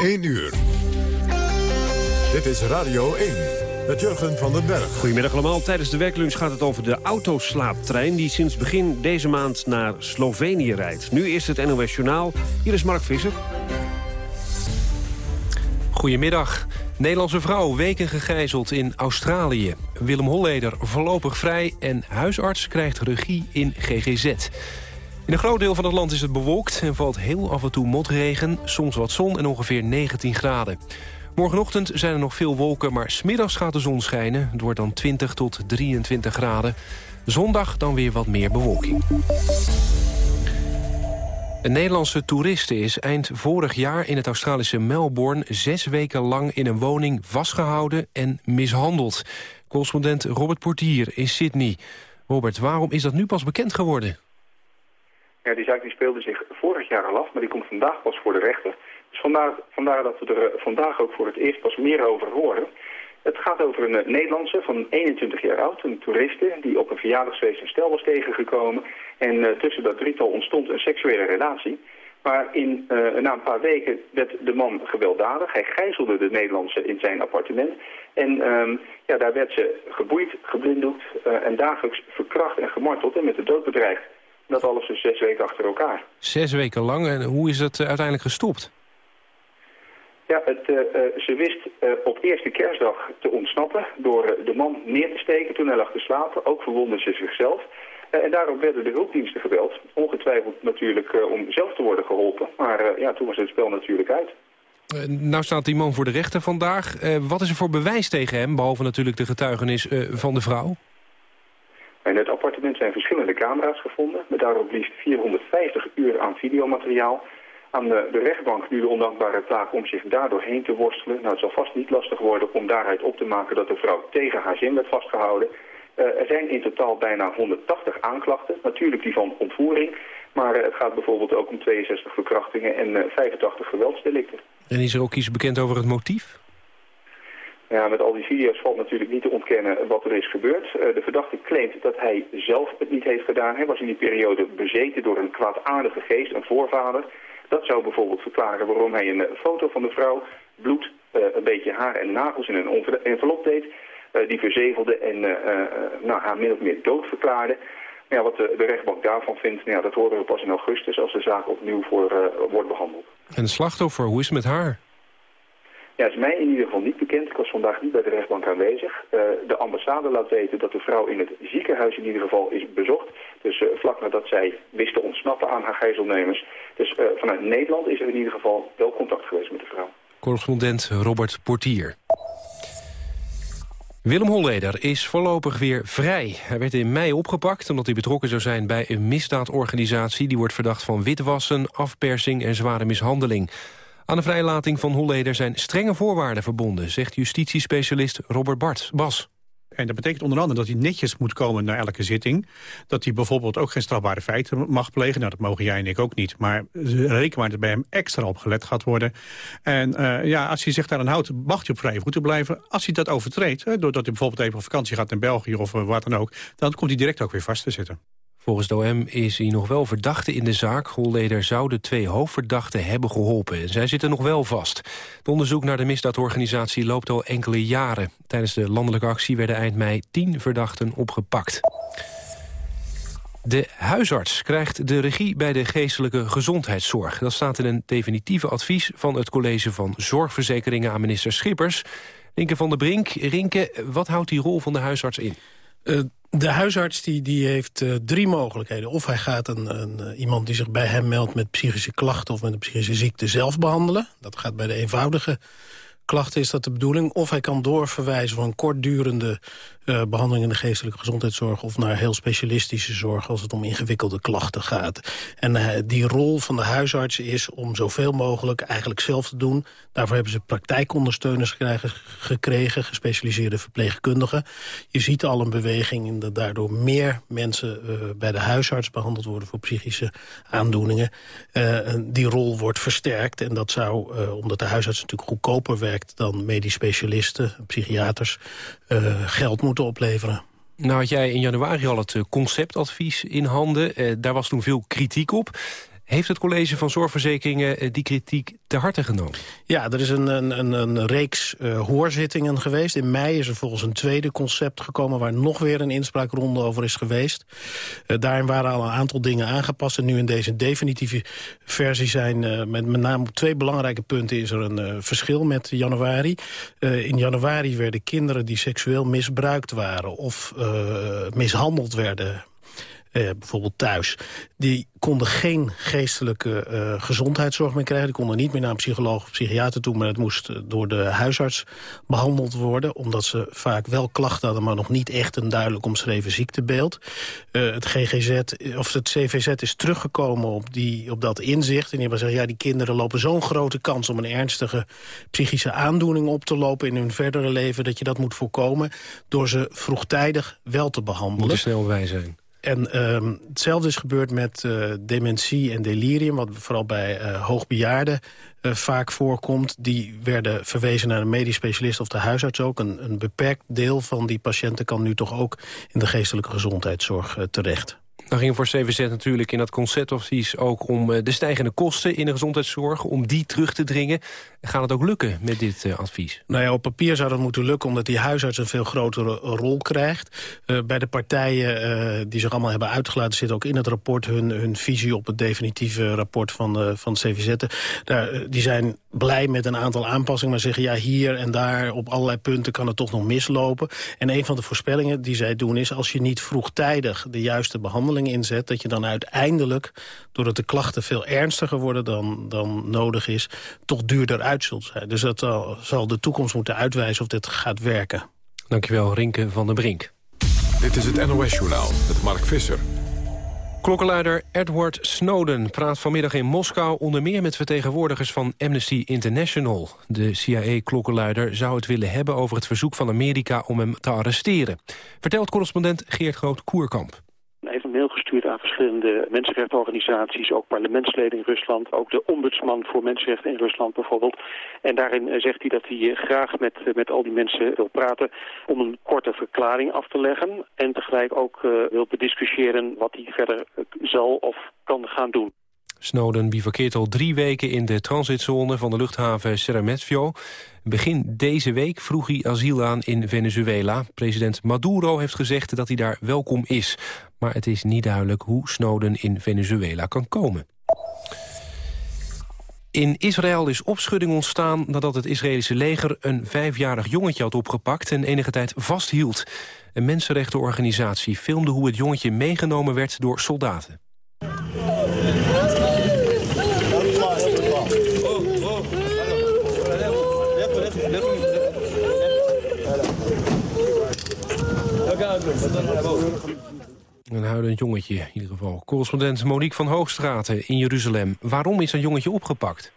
1 uur. Dit is Radio 1 met Jurgen van den Berg. Goedemiddag allemaal. Tijdens de werklunch gaat het over de autoslaaptrein... die sinds begin deze maand naar Slovenië rijdt. Nu is het NOS Journaal. Hier is Mark Visser. Goedemiddag. Nederlandse vrouw weken gegijzeld in Australië. Willem Holleder voorlopig vrij en huisarts krijgt regie in GGZ. In een groot deel van het land is het bewolkt en valt heel af en toe motregen, soms wat zon en ongeveer 19 graden. Morgenochtend zijn er nog veel wolken, maar smiddags gaat de zon schijnen. Het wordt dan 20 tot 23 graden. Zondag dan weer wat meer bewolking. Een Nederlandse toeriste is eind vorig jaar in het Australische Melbourne... zes weken lang in een woning vastgehouden en mishandeld. Correspondent Robert Portier in Sydney. Robert, waarom is dat nu pas bekend geworden? Die zaak die speelde zich vorig jaar al af, maar die komt vandaag pas voor de rechter. Dus vandaar, vandaar dat we er eh, vandaag ook voor het eerst pas meer over horen. Het gaat over een eh, Nederlandse van 21 jaar oud, een toeriste... die op een verjaardagsfeest een stel was tegengekomen. En uh, tussen dat drietal ontstond een seksuele relatie. Maar in, na een paar weken werd de man gewelddadig. Hij gijzelde de Nederlandse in zijn appartement. En um, ja, daar werd ze geboeid, geblinddoekt en dagelijks verkracht en gemarteld en met de dood bedreigd. Dat alles dus zes weken achter elkaar. Zes weken lang. En hoe is dat uiteindelijk gestopt? Ja, het, uh, ze wist uh, op eerste kerstdag te ontsnappen door de man neer te steken toen hij lag te slapen. Ook verwondde ze zichzelf. en daarop werden de hulpdiensten gebeld. Ongetwijfeld natuurlijk om zelf te worden geholpen. Maar ja, toen was het spel natuurlijk uit. nou staat die man voor de rechter vandaag. wat is er voor bewijs tegen hem, behalve natuurlijk de getuigenis van de vrouw? In het appartement zijn verschillende camera's gevonden... met daarop liefst 450 uur aan videomateriaal aan de, de rechtbank nu de ondankbare taak om zich daardoor heen te worstelen. Nou, het zal vast niet lastig worden om daaruit op te maken dat de vrouw tegen haar zin werd vastgehouden. Uh, er zijn in totaal bijna 180 aanklachten, natuurlijk die van ontvoering. Maar uh, het gaat bijvoorbeeld ook om 62 verkrachtingen en uh, eh, 85 geweldsdelicten. En is er ook iets bekend over het motief? Ja, met al die video's valt natuurlijk niet te ontkennen wat er is gebeurd. Uh, de verdachte claimt dat hij zelf het niet heeft gedaan. Hij was in die periode bezeten door een kwaadaardige geest, een voorvader. Dat zou bijvoorbeeld verklaren waarom hij een foto van de vrouw, bloed, uh, een beetje haar en nagels in een envelop deed. Uh, die verzegelde en nou, haar min of meer dood verklaarde. Maar ja, wat de, de, rechtbank daarvan vindt, nou ja, dat horen we pas in augustus als de zaak opnieuw voor, wordt behandeld. En slachtoffer, hoe is het met haar? Ja, is mij in ieder geval niet bekend. Ik was vandaag niet bij de rechtbank aanwezig. Uh, de ambassade laat weten dat de vrouw in het ziekenhuis in ieder geval is bezocht. Dus uh, vlak nadat zij wist te ontsnappen aan haar gijzelnemers. Dus uh, vanuit Nederland is er in ieder geval wel contact geweest met de vrouw. Correspondent Robert Portier. Willem Holleder is voorlopig weer vrij. Hij werd in mei opgepakt omdat hij betrokken zou zijn bij een misdaadorganisatie... die wordt verdacht van witwassen, afpersing en zware mishandeling. Aan de vrijlating van Holleder zijn strenge voorwaarden verbonden... zegt justitiespecialist Robert Bart. Bas. En dat betekent onder andere dat hij netjes moet komen naar elke zitting. Dat hij bijvoorbeeld ook geen strafbare feiten mag plegen. Nou, dat mogen jij en ik ook niet. Maar reken maar dat bij hem extra op gelet gaat worden. En uh, ja, als hij zich daar aan houdt, mag hij op vrije voeten blijven. Als hij dat overtreedt, doordat hij bijvoorbeeld even op vakantie gaat in België of uh, wat dan ook... dan komt hij direct ook weer vast te zitten. Volgens de OM is hij nog wel verdachte in de zaak. Holleder zou de twee hoofdverdachten hebben geholpen. Zij zitten nog wel vast. Het onderzoek naar de misdaadorganisatie loopt al enkele jaren. Tijdens de landelijke actie werden eind mei tien verdachten opgepakt. De huisarts krijgt de regie bij de geestelijke gezondheidszorg. Dat staat in een definitieve advies van het College van Zorgverzekeringen aan minister Schippers. Rinke van der Brink, Rinke, wat houdt die rol van de huisarts in? Uh, de huisarts die, die heeft uh, drie mogelijkheden. Of hij gaat een, een, eh, iemand die zich bij hem meldt met psychische klachten... of met een psychische ziekte zelf behandelen. Dat gaat bij de eenvoudige klachten is dat de bedoeling. Of hij kan doorverwijzen een kortdurende uh, behandeling in de geestelijke gezondheidszorg... of naar heel specialistische zorg als het om ingewikkelde klachten gaat. En uh, die rol van de huisarts is om zoveel mogelijk eigenlijk zelf te doen. Daarvoor hebben ze praktijkondersteuners gekregen, gekregen gespecialiseerde verpleegkundigen. Je ziet al een beweging in dat daardoor meer mensen uh, bij de huisarts behandeld worden... voor psychische aandoeningen. die rol wordt versterkt en dat zou, omdat de huisarts natuurlijk goedkoper werkt... dan medisch specialisten, psychiaters, geld moeten opleveren. Nou had jij in januari al het eh, conceptadvies in handen. Eh, daar was toen veel kritiek op. Heeft het college van zorgverzekeringen eh, die kritiek te harte genomen? Ja, er is een, een, een reeks uh, hoorzittingen geweest. In mei is er volgens een tweede concept gekomen... waar nog weer een inspraakronde over is geweest. Uh, daarin waren al een aantal dingen aangepast. En nu in deze definitieve versie zijn... Uh, met, met name op twee belangrijke punten is er een verschil met januari. in januari werden kinderen die seksueel misbruikt waren... of mishandeld werden eh, bijvoorbeeld thuis... die konden geen geestelijke uh, gezondheidszorg meer krijgen. Die konden niet meer naar een psycholoog of psychiater toe... maar het moest eh, door de huisarts behandeld worden... omdat ze vaak wel klachten hadden... maar nog niet echt een duidelijk omschreven ziektebeeld. Uh, het GGZ, of het CVZ is teruggekomen op, die, op dat inzicht. En die hebben gezegd, ja, die kinderen lopen zo'n grote kans... om een ernstige psychische aandoening op te lopen in hun verdere leven... dat je dat moet voorkomen door ze vroegtijdig wel te behandelen. Moet snel bij zijn. En um, hetzelfde is gebeurd met uh, dementie en delirium... wat vooral bij uh, hoogbejaarden uh, vaak voorkomt. Die werden verwezen naar een medisch specialist of de huisarts ook. Een, een beperkt deel van die patiënten kan nu toch ook... in de geestelijke gezondheidszorg terecht. Dan ging voor CVZ natuurlijk in dat conceptadvies ook om eh, de stijgende kosten in de gezondheidszorg, om die terug te dringen. Gaat het ook lukken met dit uh, advies? Nou ja, op papier zou dat moeten lukken omdat die huisarts een veel grotere rol krijgt. Uh, bij de partijen die zich allemaal hebben uitgelaten zit ook in het rapport hun, hun visie op het definitieve rapport van, van CVZ. Daar, die zijn blij met een aantal aanpassingen, maar zeggen ja hier en daar op allerlei punten kan het toch nog mislopen. En een van de voorspellingen die zij doen is als je niet vroegtijdig de juiste behandeling inzet... dat je dan uiteindelijk, doordat de klachten veel ernstiger worden dan, dan nodig is... toch duurder uit zult zijn. Dus dat zal, zal de toekomst moeten uitwijzen of dit gaat werken. Dankjewel, Rinke van der Brink. Dit is het NOS-journaal met Mark Visser. Klokkenluider Edward Snowden praat vanmiddag in Moskou... onder meer met vertegenwoordigers van Amnesty International. De CIA-klokkenluider zou het willen hebben over het verzoek van Amerika... om hem te arresteren. Vertelt correspondent Geert Groot-Koerkamp gestuurd aan verschillende mensenrechtenorganisaties, ook parlementsleden in Rusland, ook de ombudsman voor mensenrechten in Rusland bijvoorbeeld. En daarin eh, zegt hij dat hij eh, graag met, eh, met al die mensen wil praten om een korte verklaring af te leggen en tegelijk ook wil bediscussiëren wat hij verder zal of kan gaan doen. Snowden bivakkeert al drie weken in de transitzone van de luchthaven Sheremetyevo. Begin deze week vroeg hij asiel aan in Venezuela. President Maduro heeft gezegd dat hij daar welkom is. Maar het is niet duidelijk hoe Snowden in Venezuela kan komen. In Israël is opschudding ontstaan nadat het Israëlische leger... een vijfjarig jongetje had opgepakt en enige tijd vasthield. Een mensenrechtenorganisatie filmde hoe het jongetje meegenomen werd door soldaten. Een huilend jongetje in ieder geval. Correspondent Monique van Hoogstraten in Jeruzalem. Waarom is een jongetje opgepakt?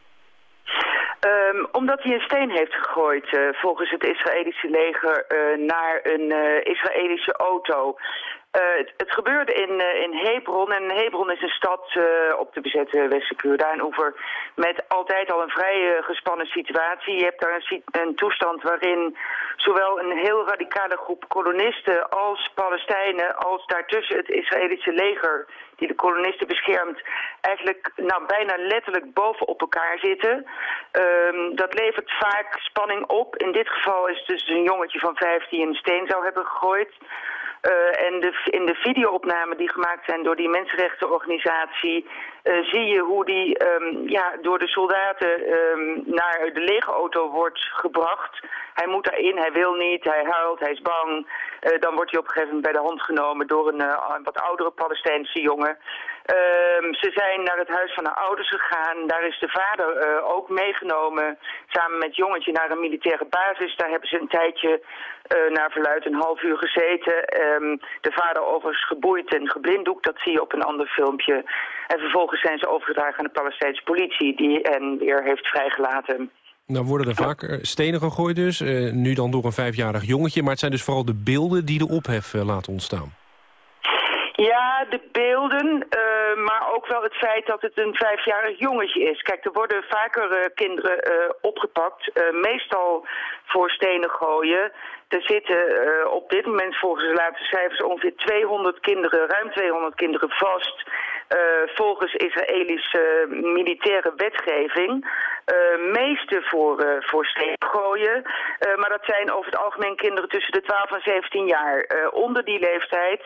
Um, omdat hij een steen heeft gegooid, uh, volgens het Israëlische leger, uh, naar een uh, Israëlische auto. Uh, het, gebeurde in, uh, in Hebron. En Hebron is een stad uh, op de bezette Westelijke met altijd al een vrij gespannen situatie. Je hebt daar een, een, toestand waarin zowel een heel radicale groep kolonisten als Palestijnen... als daartussen het Israëlische leger die de kolonisten beschermt... eigenlijk nou, bijna letterlijk bovenop elkaar zitten. Um, dat levert vaak spanning op. In dit geval is het dus een jongetje van vijf die een steen zou hebben gegooid... Uh, en de, in de videoopnamen die gemaakt zijn door die mensenrechtenorganisatie... Uh, zie je hoe die um, ja, door de soldaten um, naar de legerauto wordt gebracht. Hij moet daarin, hij wil niet, hij huilt, hij is bang. Uh, dan wordt hij op een gegeven moment bij de hand genomen door een wat oudere Palestijnse jongen. Um, ze zijn naar het huis van haar ouders gegaan. Daar is de vader uh, ook meegenomen samen met jongetje naar een militaire basis. Daar hebben ze een tijdje uh, naar verluid een half uur gezeten. Um, de vader overigens geboeid en geblinddoekt, dat zie je op een ander filmpje. En vervolgens zijn ze overgedragen aan de Palestijnse politie die hen weer heeft vrijgelaten. Nou worden er vaak stenen gegooid dus, uh, nu dan door een vijfjarig jongetje. Maar het zijn dus vooral de beelden die de ophef laten ontstaan. Ja, de beelden, uh, maar ook wel het feit dat het een vijfjarig jongetje is. Kijk, er worden vaker uh, kinderen uh, opgepakt, meestal voor stenen gooien. Er zitten op dit moment volgens de laatste cijfers ongeveer 200 kinderen, ruim 200 kinderen vast... volgens Israëlische militaire wetgeving uh, meeste voor, uh, voor steen gooien. Uh, maar dat zijn over het algemeen kinderen tussen de 12 en 17 jaar. onder die leeftijd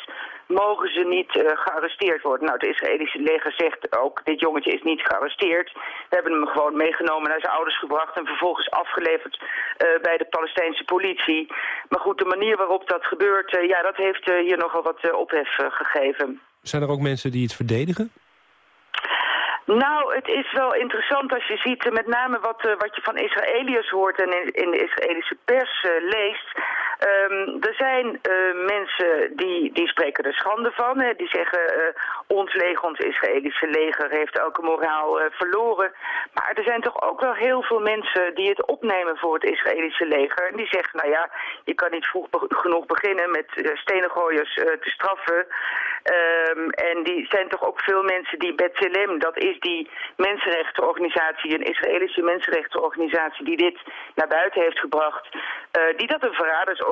mogen ze niet gearresteerd worden. Nou, het Israëlische leger zegt ook, dit jongetje is niet gearresteerd. We hebben hem gewoon meegenomen naar zijn ouders gebracht... en vervolgens afgeleverd bij de Palestijnse politie. Maar goed, de manier waarop dat gebeurt, ja, dat heeft hier nogal wat ophef gegeven. Zijn er ook mensen die het verdedigen? Nou, het is wel interessant als je ziet, met name wat, uh, wat je van Israëliërs hoort en in, in de Israëlische pers uh, leest. Um, er zijn uh, mensen die, die spreken er schande van. Hè. Die zeggen, ons leger, ons Israëlische leger heeft elke moraal verloren. Maar er zijn toch ook wel heel veel mensen die het opnemen voor het Israëlische leger. En die zeggen, nou ja, je kan niet vroeg genoeg beginnen met stenengooiers te straffen. Um, en die zijn toch ook veel mensen die B'Tselem, dat is die mensenrechtenorganisatie, een Israëlische mensenrechtenorganisatie die dit naar buiten heeft gebracht, die dat een verradersorganisatie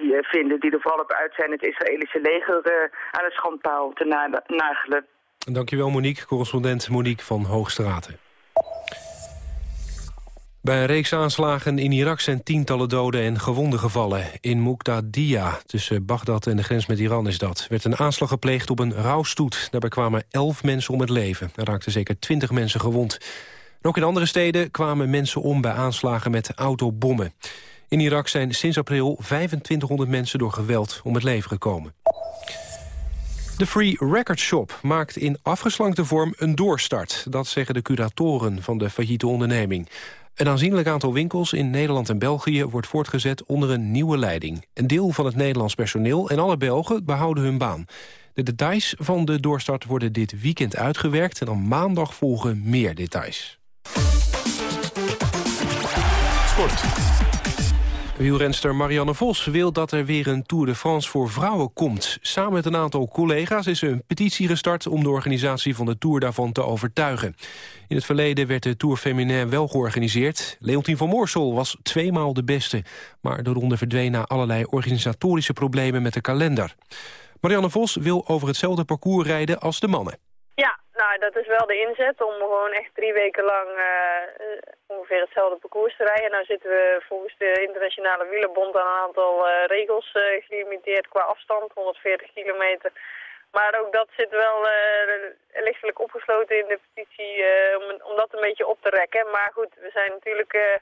uh, vinden, die er vooral op uit zijn het Israëlische leger uh, aan het schandpaal te na nagelen. Dankjewel Monique, correspondent Monique van Hoogstraten. Bij een reeks aanslagen in Irak zijn tientallen doden en gewonden gevallen. In Muqtadiya, tussen Bagdad en de grens met Iran is dat... werd een aanslag gepleegd op een rouwstoet. Daarbij kwamen elf mensen om het leven. Er raakten zeker twintig mensen gewond. ook in andere steden kwamen mensen om bij aanslagen met autobommen. In Irak zijn sinds april 2500 mensen door geweld om het leven gekomen. De Free Record Shop maakt in afgeslankte vorm een doorstart. Dat zeggen de curatoren van de failliete onderneming. Een aanzienlijk aantal winkels in Nederland en België wordt voortgezet onder een nieuwe leiding. Een deel van het Nederlands personeel en alle Belgen behouden hun baan. De details van de doorstart worden dit weekend uitgewerkt... en dan maandag volgen meer details. Sport. Wielrenster Marianne Vos wil dat er weer een Tour de France voor vrouwen komt. Samen met een aantal collega's is een petitie gestart... om de organisatie van de Tour daarvan te overtuigen. In het verleden werd de Tour Féminin wel georganiseerd. Leontien van Moorsel was tweemaal de beste. Maar de ronde verdween na allerlei organisatorische problemen met de kalender. Marianne Vos wil over hetzelfde parcours rijden als de mannen. Dat is wel de inzet om gewoon echt drie weken lang uh, ongeveer hetzelfde parcours te rijden. Nou zitten we volgens de internationale wielerbond aan een aantal uh, regels uh, gelimiteerd qua afstand, 140 kilometer. Maar ook dat zit wel lichtelijk opgesloten in de petitie om, om dat een beetje op te rekken. Maar goed, we zijn natuurlijk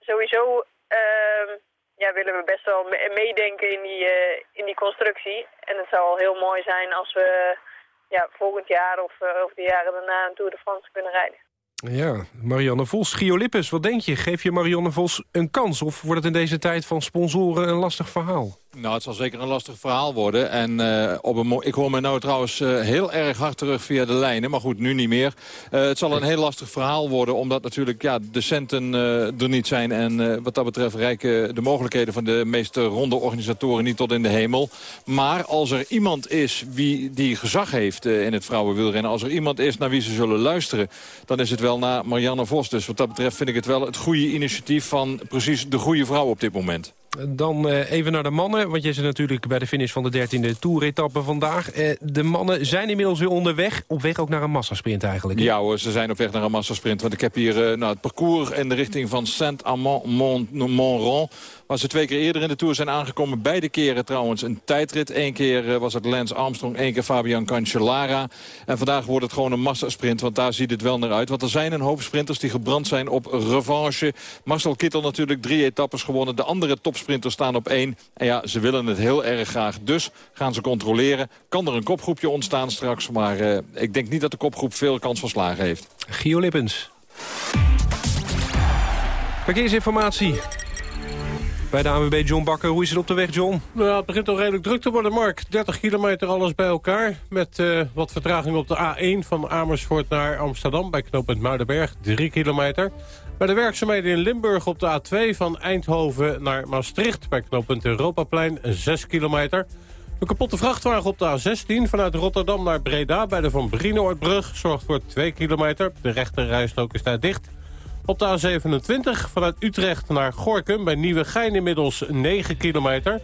sowieso ehm, ja, willen we best wel meedenken in die, in die constructie. En het zou al heel mooi zijn als we ja, volgend jaar of, uh, of de jaren daarna een Tour de France kunnen rijden. Ja, Marianne Vos, Gio Lippes, wat denk je? Geef je Marianne Vos een kans of wordt het in deze tijd van sponsoren een lastig verhaal? Nou, het zal zeker een lastig verhaal worden. En uh, op een ik hoor me nou trouwens uh, heel erg hard terug via de lijnen. Maar goed, nu niet meer. Uh, het zal een heel lastig verhaal worden. Omdat natuurlijk ja, de centen er niet zijn. En wat dat betreft rijken de mogelijkheden van de meeste ronde organisatoren niet tot in de hemel. Maar als er iemand is wie die gezag heeft in het vrouwenwielrennen. Als er iemand is naar wie ze zullen luisteren. Dan is het wel naar Marianne Vos. Dus wat dat betreft vind ik het wel het goede initiatief van precies de goede vrouw op dit moment. Dan uh, even naar de mannen, want je zit natuurlijk bij de finish van de 13e Tour-etappe vandaag. Uh, de mannen zijn inmiddels weer onderweg, op weg ook naar een massasprint eigenlijk. Ja hoor, ze zijn op weg naar een massasprint. Want ik heb hier uh, nou, het parcours in de richting van Saint-Amand-Montrond Waar ze twee keer eerder in de Tour zijn aangekomen. Beide keren trouwens een tijdrit. Eén keer was het Lance Armstrong, één keer Fabian Cancellara. En vandaag wordt het gewoon een massasprint, want daar ziet het wel naar uit. Want er zijn een hoop sprinters die gebrand zijn op revanche. Marcel Kittel natuurlijk drie etappes gewonnen. De andere topsprinters staan op één. En ja, ze willen het heel erg graag. Dus gaan ze controleren. Kan er een kopgroepje ontstaan straks. Maar uh, ik denk niet dat de kopgroep veel kans van slagen heeft. Gio Lippens. Verkeersinformatie bij de ANWB John Bakker. Hoe is het op de weg, John? Nou, het begint al redelijk druk te worden, Mark. 30 kilometer alles bij elkaar. Met uh, wat vertraging op de A1 van Amersfoort naar Amsterdam... bij knooppunt Muidenberg, 3 kilometer. Bij de werkzaamheden in Limburg op de A2 van Eindhoven naar Maastricht... bij knooppunt Europaplein, 6 kilometer. Een kapotte vrachtwagen op de A16 vanuit Rotterdam naar Breda... bij de Van Brienoordbrug zorgt voor 2 kilometer. De rechte rijstrook is daar dicht... Op de A27 vanuit Utrecht naar Gorkum bij Nieuwegein inmiddels 9 kilometer.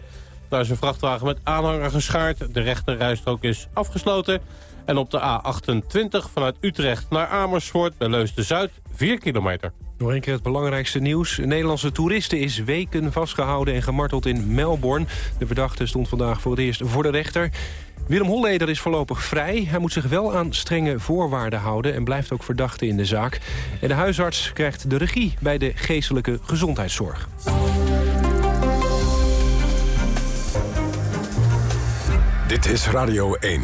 Daar is een vrachtwagen met aanhanger geschaard. De rechte rijstrook is afgesloten. En op de A28 vanuit Utrecht naar Amersfoort bij Leusden-Zuid 4 kilometer. Nog een keer het belangrijkste nieuws. Een Nederlandse toeriste is weken vastgehouden en gemarteld in Melbourne. De verdachte stond vandaag voor het eerst voor de rechter. Willem Holleder is voorlopig vrij. Hij moet zich wel aan strenge voorwaarden houden... en blijft ook verdachte in de zaak. En de huisarts krijgt de regie bij de geestelijke gezondheidszorg. Dit is Radio 1.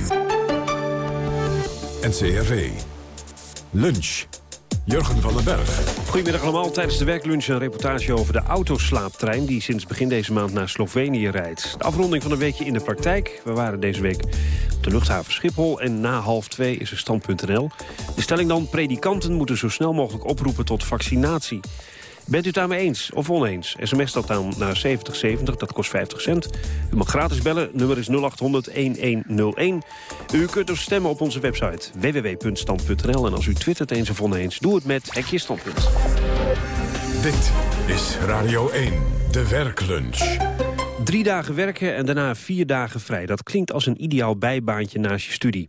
NCRV. Lunch. Jurgen van den Berg. Goedemiddag allemaal. Tijdens de werklunch een reportage over de autoslaaptrein... die sinds begin deze maand naar Slovenië rijdt. De afronding van een weekje in de praktijk. We waren deze week op de luchthaven Schiphol... en na half twee is er stand.nl. De stelling dan, predikanten moeten zo snel mogelijk oproepen tot vaccinatie. Bent u het daarmee eens of oneens? SMS dat dan naar 7070, dat kost 50 cent. U mag gratis bellen, nummer is 0800-1101. U kunt dus stemmen op onze website www.stand.nl. En als u twittert eens of oneens, doe het met Hekje Standpunt. Dit is Radio 1, de werklunch. Drie dagen werken en daarna vier dagen vrij. Dat klinkt als een ideaal bijbaantje naast je studie.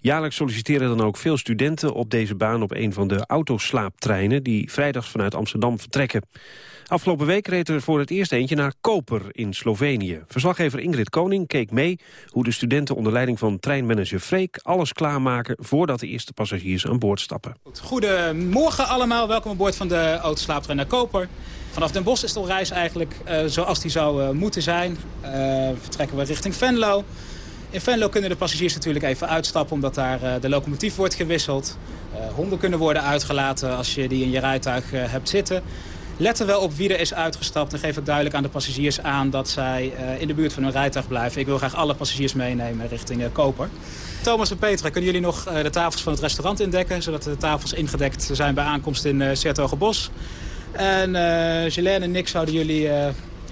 Jaarlijks solliciteren dan ook veel studenten op deze baan op een van de autoslaaptreinen die vrijdags vanuit Amsterdam vertrekken. Afgelopen week reed er voor het eerst eentje naar Koper in Slovenië. Verslaggever Ingrid Koning keek mee hoe de studenten onder leiding van treinmanager Freek alles klaarmaken voordat de eerste passagiers aan boord stappen. Goedemorgen allemaal, welkom aan boord van de autoslaaptrein naar Koper. Vanaf Den Bosch is de reis eigenlijk uh, zoals die zou uh, moeten zijn. Uh, vertrekken we richting Venlo. In Venlo kunnen de passagiers natuurlijk even uitstappen omdat daar uh, de locomotief wordt gewisseld. Uh, honden kunnen worden uitgelaten als je die in je rijtuig uh, hebt zitten. Let er wel op wie er is uitgestapt en geef ik duidelijk aan de passagiers aan dat zij in de buurt van hun rijtuig blijven. Ik wil graag alle passagiers meenemen richting Koper. Thomas en Petra, kunnen jullie nog de tafels van het restaurant indekken, zodat de tafels ingedekt zijn bij aankomst in uh, Sertogenbos. En uh, Gelaine en Nick zouden jullie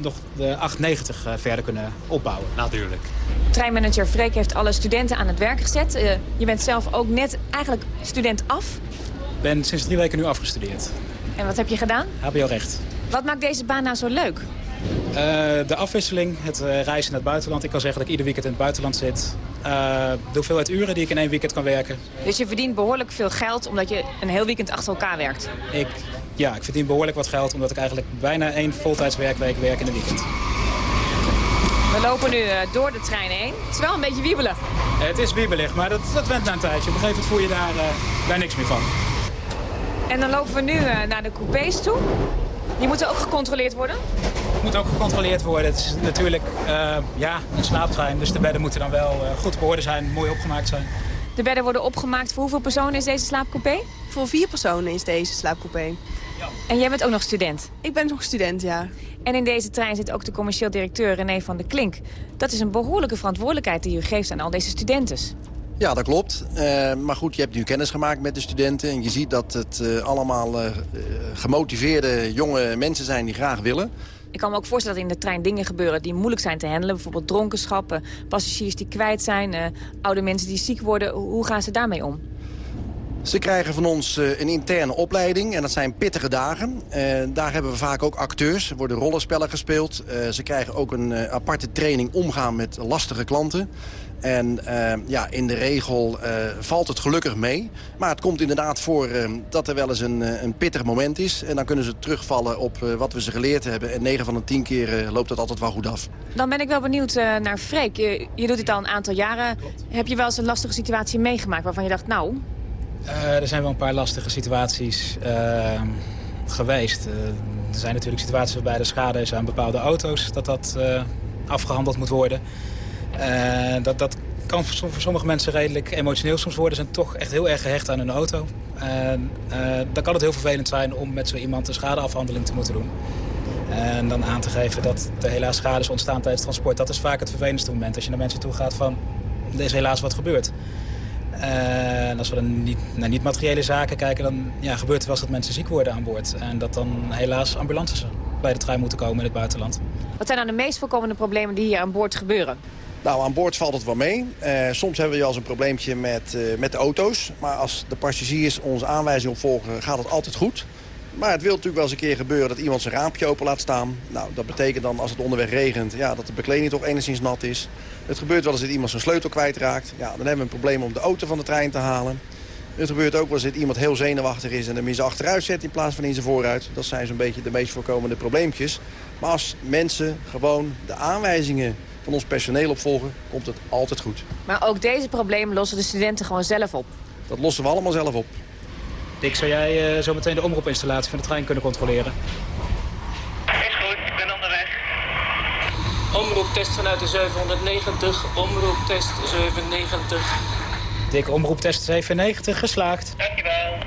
nog de 890 verder kunnen opbouwen. Natuurlijk. Treinmanager Freek heeft alle studenten aan het werk gezet. Uh, je bent zelf ook net eigenlijk student af. Ik ben sinds drie weken nu afgestudeerd. En wat heb je gedaan? HBO-recht. Wat maakt deze baan nou zo leuk? Uh, de afwisseling, het uh, reizen naar het buitenland. Ik kan zeggen dat ik ieder weekend in het buitenland zit. de hoeveelheid uren die ik in één weekend kan werken. Dus je verdient behoorlijk veel geld omdat je een heel weekend achter elkaar werkt? Ik, ja, ik verdien behoorlijk wat geld omdat ik eigenlijk bijna één voltijds werkweek werk in een weekend. We lopen nu door de trein heen. Het is wel een beetje wiebelig. Het is wiebelig, maar dat, dat went na een tijdje. Op een gegeven moment voel je daar, uh, daar niks meer van. En dan lopen we nu uh, naar de coupés toe. Die moeten ook gecontroleerd worden? Het moet ook gecontroleerd worden. Het is natuurlijk uh, ja, een slaaptrein, dus de bedden moeten dan wel goed op orde zijn, mooi opgemaakt zijn. De bedden worden opgemaakt. Voor hoeveel personen is deze slaapcoupé? Voor vier personen is deze slaapcoupé. En jij bent ook nog student? Ik ben nog student, ja. En in deze trein zit ook de commercieel directeur René van der Klink. Dat is een behoorlijke verantwoordelijkheid die u geeft aan al deze studenten. Ja, dat klopt. Uh, maar goed, je hebt nu kennis gemaakt met de studenten... en je ziet dat het uh, allemaal uh, gemotiveerde jonge mensen zijn die graag willen. Ik kan me ook voorstellen dat in de trein dingen gebeuren die moeilijk zijn te handelen. Bijvoorbeeld dronkenschappen, passagiers die kwijt zijn, oude mensen die ziek worden. Hoe gaan ze daarmee om? Ze krijgen van ons een interne opleiding en dat zijn pittige dagen. daar hebben we vaak ook acteurs, er worden rollenspellen gespeeld. ze krijgen ook een aparte training omgaan met lastige klanten. En uh, ja, in de regel uh, valt het gelukkig mee. Maar het komt inderdaad voor uh, dat er wel eens een, een pittig moment is. En dan kunnen ze terugvallen op wat we ze geleerd hebben. En 9 van de 10 keer loopt dat altijd wel goed af. Dan ben ik wel benieuwd naar Freek. Je, je, doet dit al een aantal jaren. Heb je wel eens een lastige situatie meegemaakt waarvan je dacht, nou... er zijn wel een paar lastige situaties geweest. er zijn natuurlijk situaties waarbij de schade is aan bepaalde auto's. Dat dat afgehandeld moet worden. Dat, dat kan voor, sommige mensen redelijk emotioneel soms worden. Ze zijn toch echt heel erg gehecht aan hun auto. Dan kan het heel vervelend zijn om met zo iemand een schadeafhandeling te moeten doen. En dan aan te geven dat er helaas schade is ontstaan tijdens transport. Dat is vaak het vervelendste moment. Als je naar mensen toe gaat van, er is helaas wat gebeurd. En als we dan niet, naar niet-materiële zaken kijken, dan ja, gebeurt er wel eens dat mensen ziek worden aan boord. En dat dan helaas ambulances bij de trein moeten komen in het buitenland. Wat zijn dan de meest voorkomende problemen die hier aan boord gebeuren? Nou, aan boord valt het wel mee. Uh, soms hebben we wel eens een probleempje met, uh, met de auto's. Maar als de passagiers onze aanwijzing opvolgen, gaat het altijd goed. Maar het wil natuurlijk wel eens een keer gebeuren dat iemand zijn raampje open laat staan. Nou, dat betekent dan als het onderweg regent ja, dat de bekleding toch enigszins nat is. Het gebeurt wel eens dat iemand zijn sleutel kwijtraakt. Ja, dan hebben we een probleem om de auto van de trein te halen. Het gebeurt ook wel eens dat iemand heel zenuwachtig is en hem in zijn achteruit zet in plaats van in zijn vooruit. Dat zijn zo'n beetje de meest voorkomende probleempjes. Maar als mensen gewoon de aanwijzingen van ons personeel opvolgen, komt het altijd goed. Maar ook deze problemen lossen de studenten gewoon zelf op? Dat lossen we allemaal zelf op. Dick, zou jij uh, zo meteen de omroepinstallatie van de trein kunnen controleren? Is goed, ik ben onderweg. Omroeptest vanuit de 790, omroeptest 97. Dick, omroeptest 97, geslaagd. Dankjewel.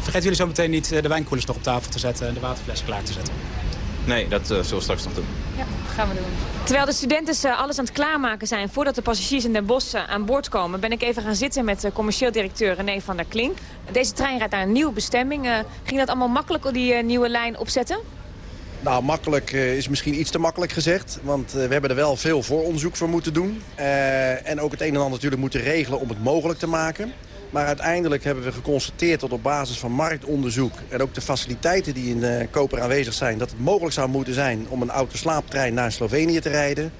Vergeet jullie zo meteen niet eh, de wijnkoelers nog op tafel te zetten en de waterflessen klaar te zetten. Nee, dat uh, zullen we straks nog doen. Ja, gaan we doen. Terwijl de studenten alles aan het klaarmaken zijn voordat de passagiers in Den Bosch aan boord komen... ben ik even gaan zitten met de commercieel directeur René van der Klink. Deze trein rijdt naar een nieuwe bestemming. Uh, ging dat allemaal makkelijk op die nieuwe lijn opzetten? Nou, makkelijk is misschien iets te makkelijk gezegd. Want we hebben er wel veel vooronderzoek voor moeten doen. en ook het een en ander natuurlijk moeten regelen om het mogelijk te maken. Maar uiteindelijk hebben we geconstateerd dat op basis van marktonderzoek... en ook de faciliteiten die in uh, Koper aanwezig zijn... dat het mogelijk zou moeten zijn om een autoslaaptrein naar Slovenië te rijden.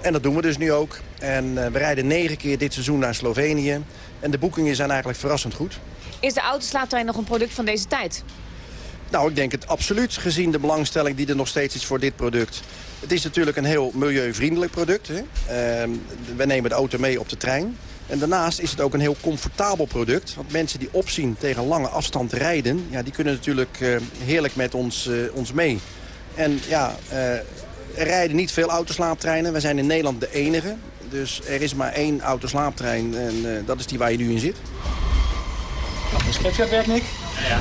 En dat doen we dus nu ook. En uh, we rijden negen keer dit seizoen naar Slovenië. En de boekingen zijn eigenlijk verrassend goed. Is de autoslaaptrein nog een product van deze tijd? Nou, ik denk het absoluut, gezien de belangstelling die er nog steeds is voor dit product. Het is natuurlijk een heel milieuvriendelijk product. Hè? Uh, we nemen de auto mee op de trein. En daarnaast is het ook een heel comfortabel product. Want mensen die opzien tegen lange afstand rijden... Ja, die kunnen natuurlijk uh, heerlijk met ons, uh, ons mee. En ja, uh, er rijden niet veel autoslaaptreinen. We zijn in Nederland de enige. Dus er is maar één autoslaaptrein en dat is die waar je nu in zit. Schrijf je dat werk, Nick? Ja.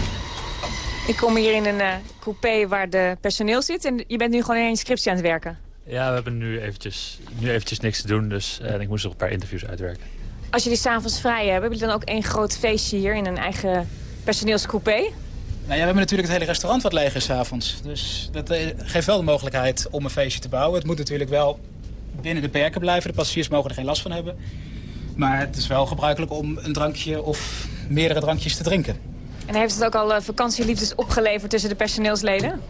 Ik kom hier in een coupé waar de personeel zit. En je bent nu gewoon in een scriptie aan het werken. Ja, we hebben nu eventjes, nu eventjes niks te doen. Dus en ik moest nog een paar interviews uitwerken. Als jullie s'avonds vrij hebben, hebben jullie dan ook één groot feestje hier in een eigen personeelscoupé? Nou ja, we hebben natuurlijk het hele restaurant wat leeg is s'avonds. Dus dat eh, geeft wel de mogelijkheid om een feestje te bouwen. Het moet natuurlijk wel binnen de perken blijven. De passagiers mogen er geen last van hebben. Maar het is wel gebruikelijk om een drankje of meerdere drankjes te drinken. En heeft het ook al uh, vakantieliefdes opgeleverd tussen de personeelsleden?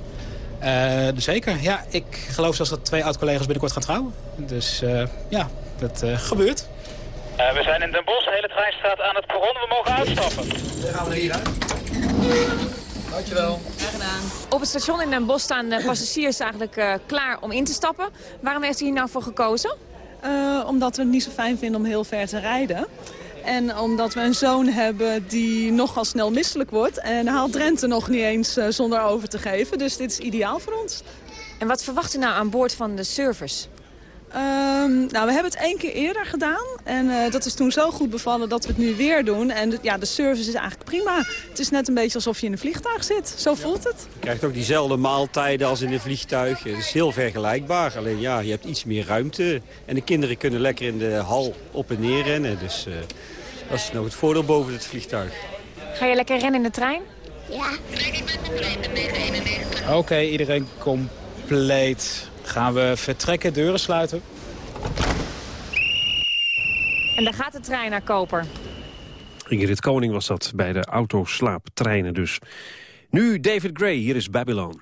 Uh, zeker, ja. Ik geloof zelfs dat twee oud-collega's binnenkort gaan trouwen. Dus uh, ja, dat gebeurt. Uh, we zijn in Den Bosch, de hele treinstraat aan het perron. We mogen uitstappen. Dan gaan we hier uit. Dankjewel. Graag gedaan. Op het station in Den Bosch staan de passagiers eigenlijk uh, klaar om in te stappen. Waarom heeft u hier nou voor gekozen? Uh, omdat we het niet zo fijn vinden om heel ver te rijden. En omdat we een zoon hebben die nogal snel misselijk wordt. En haalt Drenthe nog niet eens uh, zonder over te geven. Dus dit is ideaal voor ons. En wat verwacht u nou aan boord van de servers? Um, nou, we hebben het één keer eerder gedaan. En uh, dat is toen zo goed bevallen dat we het nu weer doen. En de, ja, de service is eigenlijk prima. Het is net een beetje alsof je in een vliegtuig zit. Zo voelt het. Je krijgt ook diezelfde maaltijden als in een vliegtuig. Het is heel vergelijkbaar. Alleen ja, je hebt iets meer ruimte. En de kinderen kunnen lekker in de hal op en neer rennen. Dus uh, dat is nog het voordeel boven het vliegtuig. Ga je lekker rennen in de trein? Ja. Oké, okay, iedereen compleet. Gaan we vertrekken, deuren sluiten. En daar gaat de trein naar Koper. Ingrid Koning was dat bij de autoslaaptreinen dus. Nu David Gray, hier is Babylon.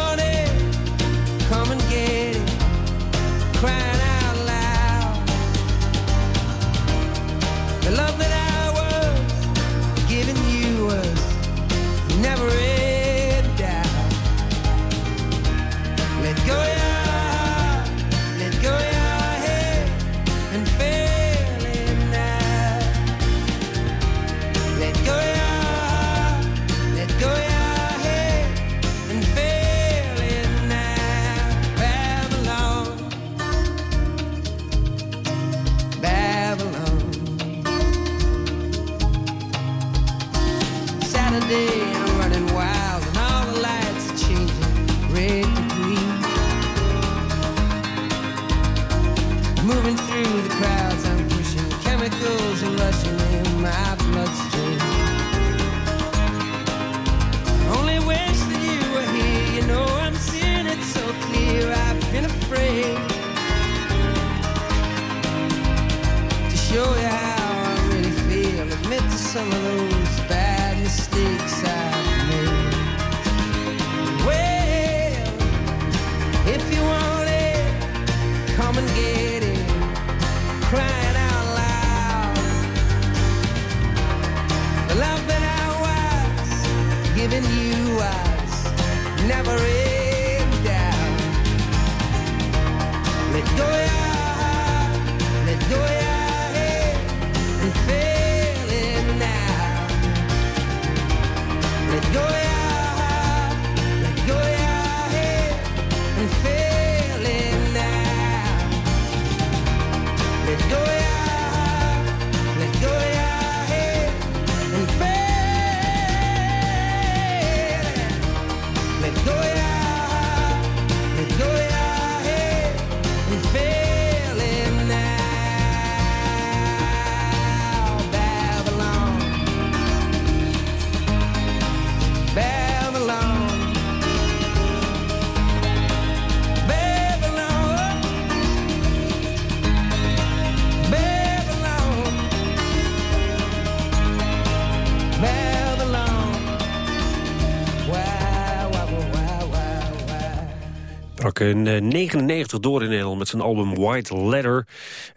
in eh, 99 door in Nederland met zijn album White Leather.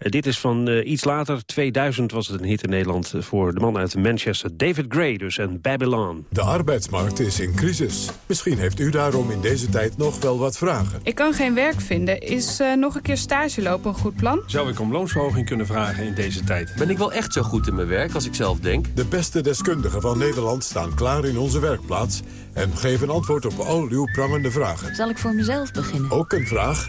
Eh, dit is van eh, iets later, 2000 was het een hit in Nederland... eh, voor de man uit Manchester, David Gray dus, en Babylon. De arbeidsmarkt is in crisis. Misschien heeft u daarom in deze tijd nog wel wat vragen. Ik kan geen werk vinden. Is eh, nog een keer stage lopen een goed plan? Zou ik om loonsverhoging kunnen vragen in deze tijd? Ben ik wel echt zo goed in mijn werk als ik zelf denk? De beste deskundigen van Nederland staan klaar in onze werkplaats... en geven antwoord op al uw prangende vragen. Zal ik voor mezelf beginnen? Ook een vraag?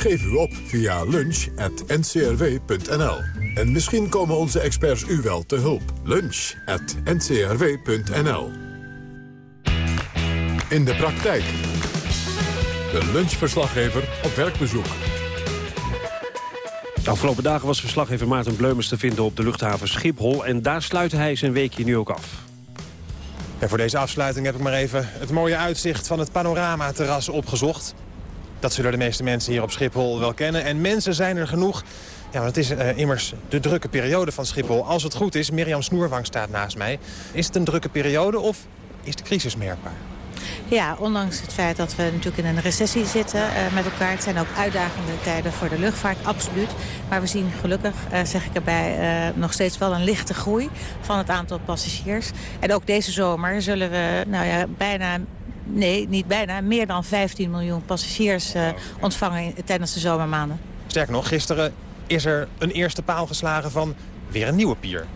Geef u op via lunch.ncrw.nl. En misschien komen onze experts u wel te hulp. Lunch.ncrw.nl In de praktijk. De lunchverslaggever op werkbezoek. De afgelopen dagen was verslaggever Maarten Bleumers te vinden op de luchthaven Schiphol. En daar sluit hij zijn weekje nu ook af. Ja, voor deze afsluiting heb ik maar even het mooie uitzicht van het panoramaterras opgezocht. Dat zullen de meeste mensen hier op Schiphol wel kennen. En mensen zijn er genoeg. Ja, want het is eh, immers de drukke periode van Schiphol. Als het goed is, Mirjam Snoerwang staat naast mij. Is het een drukke periode of is de crisis merkbaar? Ja, ondanks het feit dat we natuurlijk in een recessie zitten eh, met elkaar. Het zijn ook uitdagende tijden voor de luchtvaart, absoluut. Maar we zien gelukkig, eh, zeg ik erbij, nog steeds wel een lichte groei van het aantal passagiers. En ook deze zomer zullen we nou ja, bijna nee, niet bijna, meer dan 15 miljoen passagiers uh, ontvangen in, tijdens de zomermaanden. Sterker nog, gisteren is er een eerste paal geslagen van weer een nieuwe pier.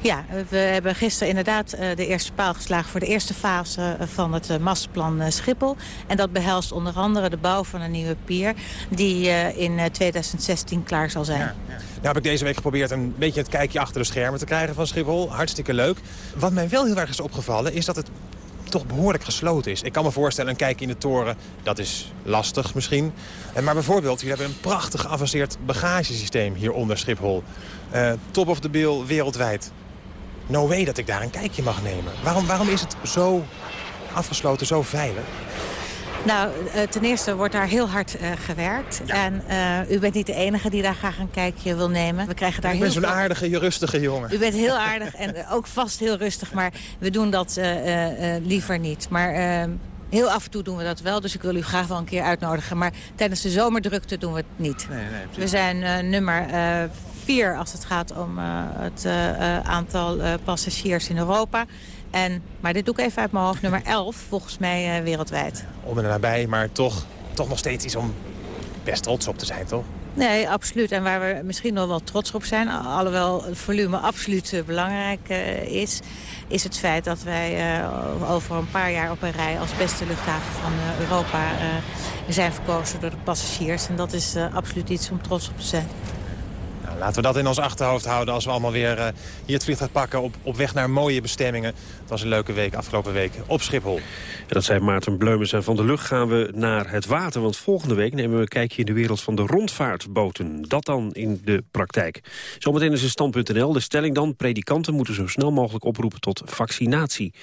Ja, we hebben gisteren inderdaad uh, de eerste paal geslagen voor de eerste fase van het masterplan Schiphol. En dat behelst onder andere de bouw van een nieuwe pier die in 2016 klaar zal zijn. Ja, ja. Nou heb ik deze week geprobeerd een beetje het kijkje achter de schermen te krijgen van Schiphol. Hartstikke leuk. Wat mij wel heel erg is opgevallen is dat het toch behoorlijk gesloten is. Ik kan me voorstellen, een kijkje in de toren, dat is lastig misschien. Maar bijvoorbeeld, jullie hebben een prachtig geavanceerd bagagesysteem hier onder Schiphol. Uh, top of the bill wereldwijd. No way dat ik daar een kijkje mag nemen. Waarom, waarom is het zo afgesloten, zo veilig? Nou, ten eerste wordt daar heel hard uh, gewerkt. Ja. En uh, u bent niet de enige die daar graag een kijkje wil nemen. We krijgen daar ik heel ben zo'n veel... aardige, rustige jongen. U bent heel aardig en ook vast heel rustig. Maar we doen dat uh, liever niet. Maar ehm, heel af en toe doen we dat wel. Dus ik wil u graag wel een keer uitnodigen. Maar tijdens de zomerdrukte doen we het niet. Nee, nee, we zijn nummer vier als het gaat om het aantal passagiers in Europa. En, maar dit doe ik even uit mijn hoofd, nummer 11 volgens mij uh, wereldwijd. Om en nabij, maar toch, toch nog steeds iets om best trots op te zijn, toch? Nee, absoluut. En waar we misschien nog wel trots op zijn, alhoewel het volume absoluut uh, belangrijk uh, is... is het feit dat wij over een paar jaar op een rij als beste luchthaven van Europa zijn verkozen door de passagiers. En dat is absoluut iets om trots op te zijn. Nou, laten we dat in ons achterhoofd houden als we allemaal weer eh, hier het vliegtuig pakken... Op, op weg naar mooie bestemmingen. Het was een leuke week afgelopen week op Schiphol. En dat zei Maarten Bleumens. En van de lucht gaan we naar het water. Want volgende week nemen we een kijkje in de wereld van de rondvaartboten. Dat dan in de praktijk. Zometeen is het stand.nl. De stelling dan, predikanten moeten zo snel mogelijk oproepen tot vaccinatie.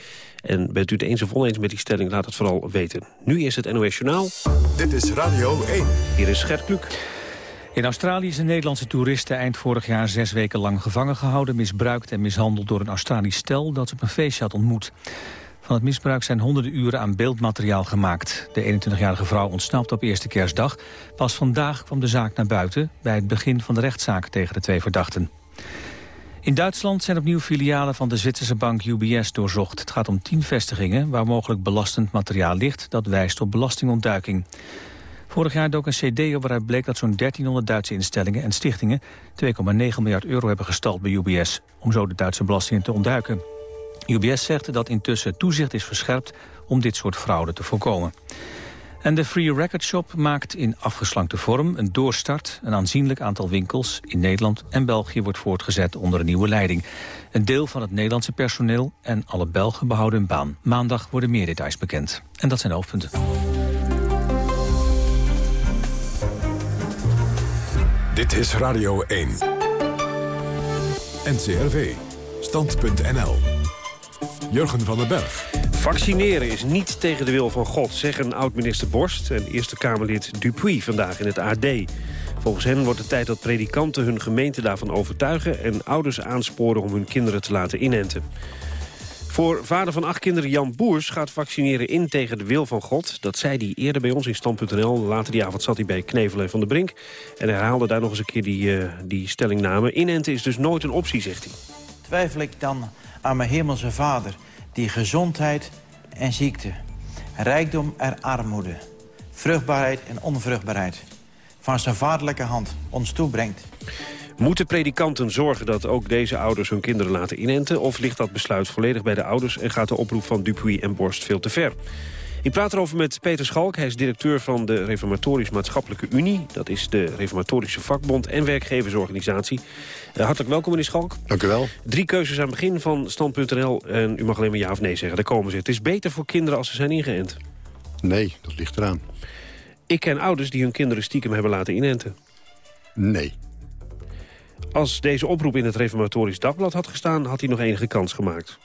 En bent u het eens of oneens met die stelling, laat het vooral weten. Nu is het NOS Journaal. Dit is Radio 1. Hier is Gert Kluk. In Australië is een Nederlandse toeriste eind vorig jaar zes weken lang gevangen gehouden, misbruikt en mishandeld door een Australisch stel dat ze op een feestje had ontmoet. Van het misbruik zijn honderden uren aan beeldmateriaal gemaakt. De 21-jarige vrouw ontsnapte op eerste kerstdag. Pas vandaag kwam de zaak naar buiten bij het begin van de rechtszaak tegen de twee verdachten. In Duitsland zijn opnieuw filialen van de Zwitserse bank UBS doorzocht. Het gaat om tien vestigingen waar mogelijk belastend materiaal ligt... dat wijst op belastingontduiking. Vorig jaar dook een cd op waaruit bleek dat zo'n 1300 Duitse instellingen en stichtingen 2,9 miljard euro hebben gestald bij UBS, om zo de Duitse belastingen te ontduiken. UBS zegt dat intussen toezicht is verscherpt om dit soort fraude te voorkomen. En de Free Record Shop maakt in afgeslankte vorm een doorstart. Een aanzienlijk aantal winkels in Nederland en België wordt voortgezet onder een nieuwe leiding. Een deel van het Nederlandse personeel en alle Belgen behouden hun baan. Maandag worden meer details bekend. En dat zijn de hoofdpunten. Dit is Radio 1. NCRV. Stand.nl. Jurgen van den Berg. Vaccineren is niet tegen de wil van God, zeggen oud-minister Borst... en Eerste Kamerlid Dupuy vandaag in het AD. Volgens hen wordt het tijd dat predikanten hun gemeente daarvan overtuigen... en ouders aansporen om hun kinderen te laten inenten. Voor vader van acht kinderen Jan Boers gaat vaccineren in tegen de wil van God. Dat zei hij eerder bij ons in Stand.nl. Later die avond zat hij bij Knevel en Van der Brink. En herhaalde daar nog eens een keer die, uh, die stellingname. Inenten is dus nooit een optie, zegt hij. Twijfel ik dan aan mijn hemelse vader... die gezondheid en ziekte, rijkdom en armoede... vruchtbaarheid en onvruchtbaarheid... van zijn vaderlijke hand ons toebrengt... Moeten predikanten zorgen dat ook deze ouders hun kinderen laten inenten... of ligt dat besluit volledig bij de ouders... en gaat de oproep van Dupuy en Borst veel te ver? Ik praat erover met Peter Schalk. Hij is directeur van de Reformatorisch Maatschappelijke Unie. Dat is de Reformatorische Vakbond en werkgeversorganisatie. Uh, hartelijk welkom, meneer Schalk. Dank u wel. Drie keuzes aan het begin van Stand.nl. En u mag alleen maar ja of nee zeggen. Daar komen ze. Het is beter voor kinderen als ze zijn ingeënt. Nee, dat ligt eraan. Ik ken ouders die hun kinderen stiekem hebben laten inenten. Nee. Als deze oproep in het Reformatorisch Dagblad had gestaan... had hij nog enige kans gemaakt.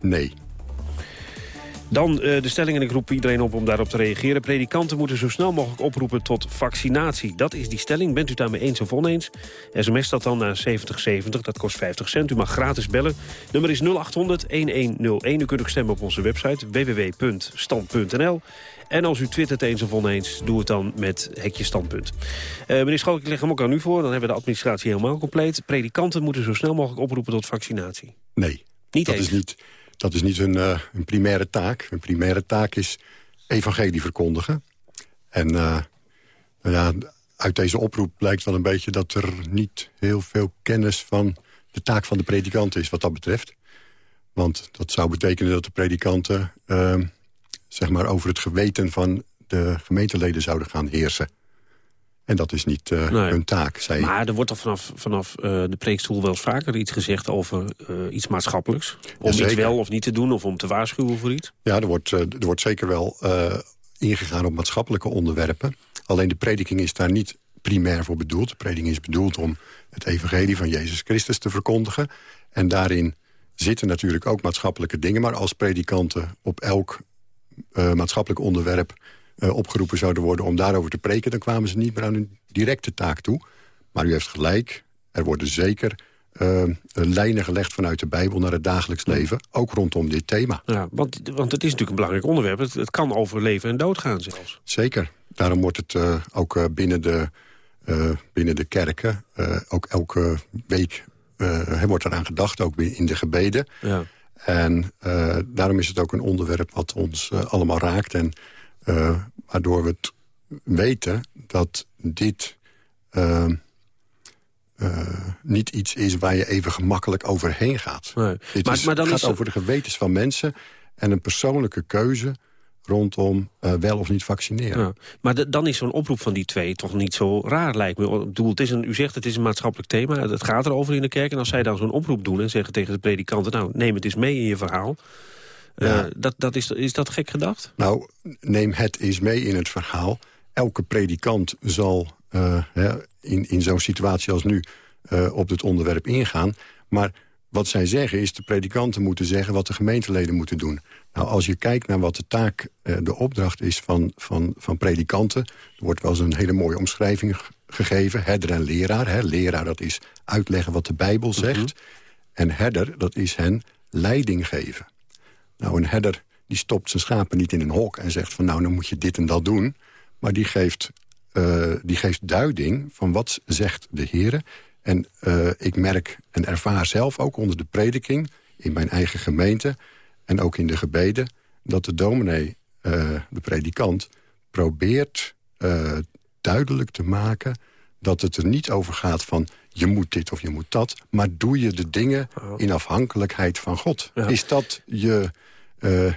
Nee. Dan uh, de stelling en ik roep iedereen op om daarop te reageren. Predikanten moeten zo snel mogelijk oproepen tot vaccinatie. Dat is die stelling. Bent u daarmee eens of oneens? SMS dat dan naar 7070, dat kost 50 cent. U mag gratis bellen. Nummer is 0800-1101. U kunt ook stemmen op onze website www.stand.nl. En als u twittert eens of oneens, doe het dan met hekje standpunt. Uh, meneer Schalk, ik leg hem ook aan u voor. Dan hebben we de administratie helemaal compleet. Predikanten moeten zo snel mogelijk oproepen tot vaccinatie. Nee, niet dat eens. is niet, dat is niet hun, uh, hun primaire taak. Hun primaire taak is evangelie verkondigen. En uh, nou ja, uit deze oproep blijkt wel een beetje dat er niet heel veel kennis van de taak van de predikant is wat dat betreft. Want dat zou betekenen dat de predikanten uh, zeg maar over het geweten van de gemeenteleden zouden gaan heersen. En dat is niet uh, Nee. hun taak. Zij... Maar er wordt toch vanaf, vanaf uh, de preekstoel wel eens vaker iets gezegd over uh, iets maatschappelijks? Om iets wel of niet te doen of om te waarschuwen voor iets? Ja, er wordt, er wordt zeker wel ingegaan op maatschappelijke onderwerpen. Alleen de prediking is daar niet primair voor bedoeld. De prediking is bedoeld om het evangelie van Jezus Christus te verkondigen. En daarin zitten natuurlijk ook maatschappelijke dingen. Maar als predikanten op elk maatschappelijk onderwerp uh, opgeroepen zouden worden om daarover te preken... dan kwamen ze niet meer aan hun directe taak toe. Maar u heeft gelijk, er worden zeker uh, lijnen gelegd vanuit de Bijbel naar het dagelijks leven. Ook rondom dit thema. Ja, want, want het is natuurlijk een belangrijk onderwerp. Het, het kan over leven en dood gaan zelfs. Zeker. Daarom wordt het uh, ook uh, binnen, de, binnen de kerken ook elke week wordt eraan gedacht, ook in de gebeden. Ja. En uh, daarom is het ook een onderwerp wat ons uh, allemaal raakt. En uh, waardoor we het weten dat dit niet iets is waar je even gemakkelijk overheen gaat. Nee. Dit Maar- is, maar dan gaat is er- over de gewetens van mensen en een persoonlijke keuze rondom eh, wel of niet vaccineren. Ja. Maar de- dan is zo'n oproep van die twee toch niet zo raar, lijkt me. Ik bedoel, het is een, u zegt het is een maatschappelijk thema. Het gaat erover in de kerk. En als zij dan zo'n oproep doen en zeggen tegen de predikanten... nou, neem het eens mee in je verhaal. Eh, Ja. dat, dat is, is dat gek gedacht? Nou, neem het eens mee in het verhaal. Elke predikant zal eh, hè, in, in zo'n situatie als nu op dit onderwerp ingaan. Maar wat zij zeggen is, de predikanten moeten zeggen... wat de gemeenteleden moeten doen. Nou, als je kijkt naar wat de taak, eh, de opdracht is van, van, van predikanten... er wordt wel eens een hele mooie omschrijving gegeven. Herder en leraar. Hè. Leraar, dat is uitleggen wat de Bijbel zegt. En herder, dat is hen leiding geven. Nou, een herder die stopt zijn schapen niet in een hok... en zegt van nou, dan moet je dit en dat doen. Maar die geeft, eh, die geeft duiding van wat zegt de Heer. En eh, ik merk en ervaar zelf ook onder de prediking... in mijn eigen gemeente en ook in de gebeden... dat de dominee, eh, de predikant, probeert eh, duidelijk te maken... dat het er niet over gaat van je moet dit of je moet dat... maar doe je de dingen in afhankelijkheid van God. Is dat je,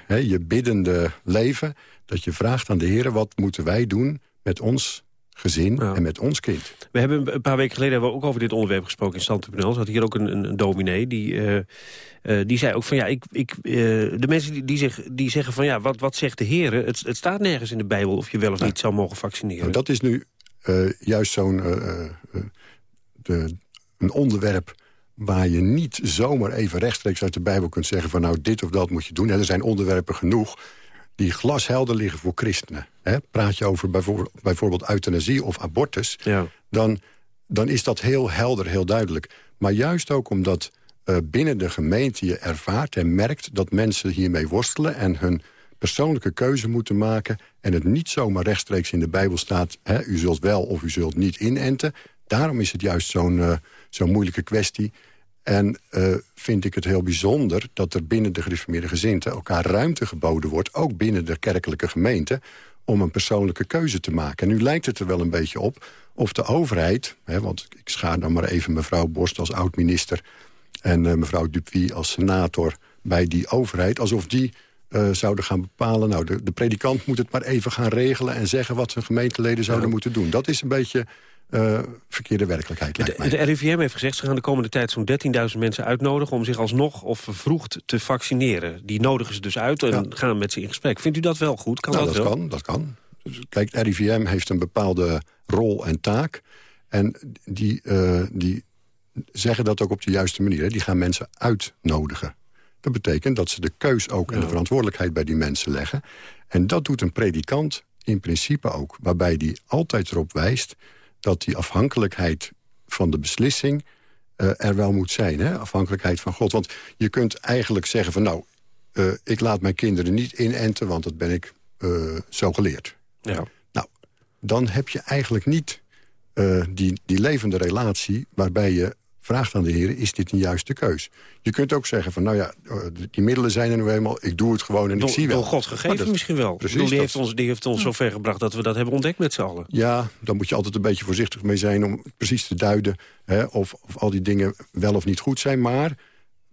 hè, je biddende leven? Dat je vraagt aan de Heer, wat moeten wij doen met ons gezin en met ons kind? We hebben een paar weken geleden hebben we ook over dit onderwerp gesproken in Stand.nl. Er had hier ook een, een, een dominee die, eh, eh, die zei ook van ja, ik, ik, eh, de mensen die, die, zeg, die zeggen van ja, wat, wat zegt de Heer? Het, het staat nergens in de Bijbel of je wel of niet zou mogen vaccineren. Nou, dat is nu juist zo'n een onderwerp waar je niet zomaar even rechtstreeks uit de Bijbel kunt zeggen... van nou, dit of dat moet je doen. Er zijn onderwerpen genoeg die glashelder liggen voor christenen. Hè? Praat je over bijvoorbeeld, euthanasie of abortus... Dan, dan is dat heel helder, heel duidelijk. Maar juist ook omdat eh, binnen de gemeente je ervaart en merkt... dat mensen hiermee worstelen en hun persoonlijke keuze moeten maken... en het niet zomaar rechtstreeks in de Bijbel staat... Hè, u zult wel of u zult niet inenten. Daarom is het juist zo'n eh, zo'n moeilijke kwestie. En eh, vind ik het heel bijzonder dat er binnen de gereformeerde gezinten... elkaar ruimte geboden wordt, ook binnen de kerkelijke gemeente... om een persoonlijke keuze te maken. En nu lijkt het er wel een beetje op of de overheid... Hè, want ik schaar dan maar even mevrouw Borst als oud-minister... en eh, mevrouw Dupuy als senator bij die overheid... alsof die eh, zouden gaan bepalen... nou, de, de predikant moet het maar even gaan regelen... en zeggen wat zijn gemeenteleden zouden moeten doen. Dat is een beetje eh, verkeerde werkelijkheid. De, de RIVM heeft gezegd, ze gaan de komende tijd zo'n 13.000 mensen uitnodigen... om zich alsnog of vervroegd te vaccineren. Die nodigen ze dus uit en gaan met ze in gesprek. Vindt u dat wel goed? Kan nou, dat, dat, wel? kan, dat kan. Dus Kijk, RIVM heeft een bepaalde rol en taak. En die, eh, die zeggen dat ook op de juiste manier. Hè. Die gaan mensen uitnodigen. Dat betekent dat ze de keus ook en de verantwoordelijkheid bij die mensen leggen. En dat doet een predikant in principe ook. Waarbij die altijd erop wijst dat die afhankelijkheid van de beslissing eh, er wel moet zijn. Hè? Afhankelijkheid van God. Want je kunt eigenlijk zeggen van nou, eh, ik laat mijn kinderen niet inenten... want dat ben ik eh, zo geleerd. Ja. Nou, dan heb je eigenlijk niet die, die levende relatie... waarbij je vraagt aan de Heer, is dit een juiste keus? Je kunt ook zeggen van, nou ja, eh, die middelen zijn er nu eenmaal... ik doe het gewoon en ik zie wel. door God gegeven dat- misschien wel. Precies, die, dat- heeft ons, die heeft ons zover gebracht dat we dat hebben ontdekt met z'n allen. Ja, dan moet je altijd een beetje voorzichtig mee zijn... om precies te duiden hè, of, of al die dingen wel of niet goed zijn. Maar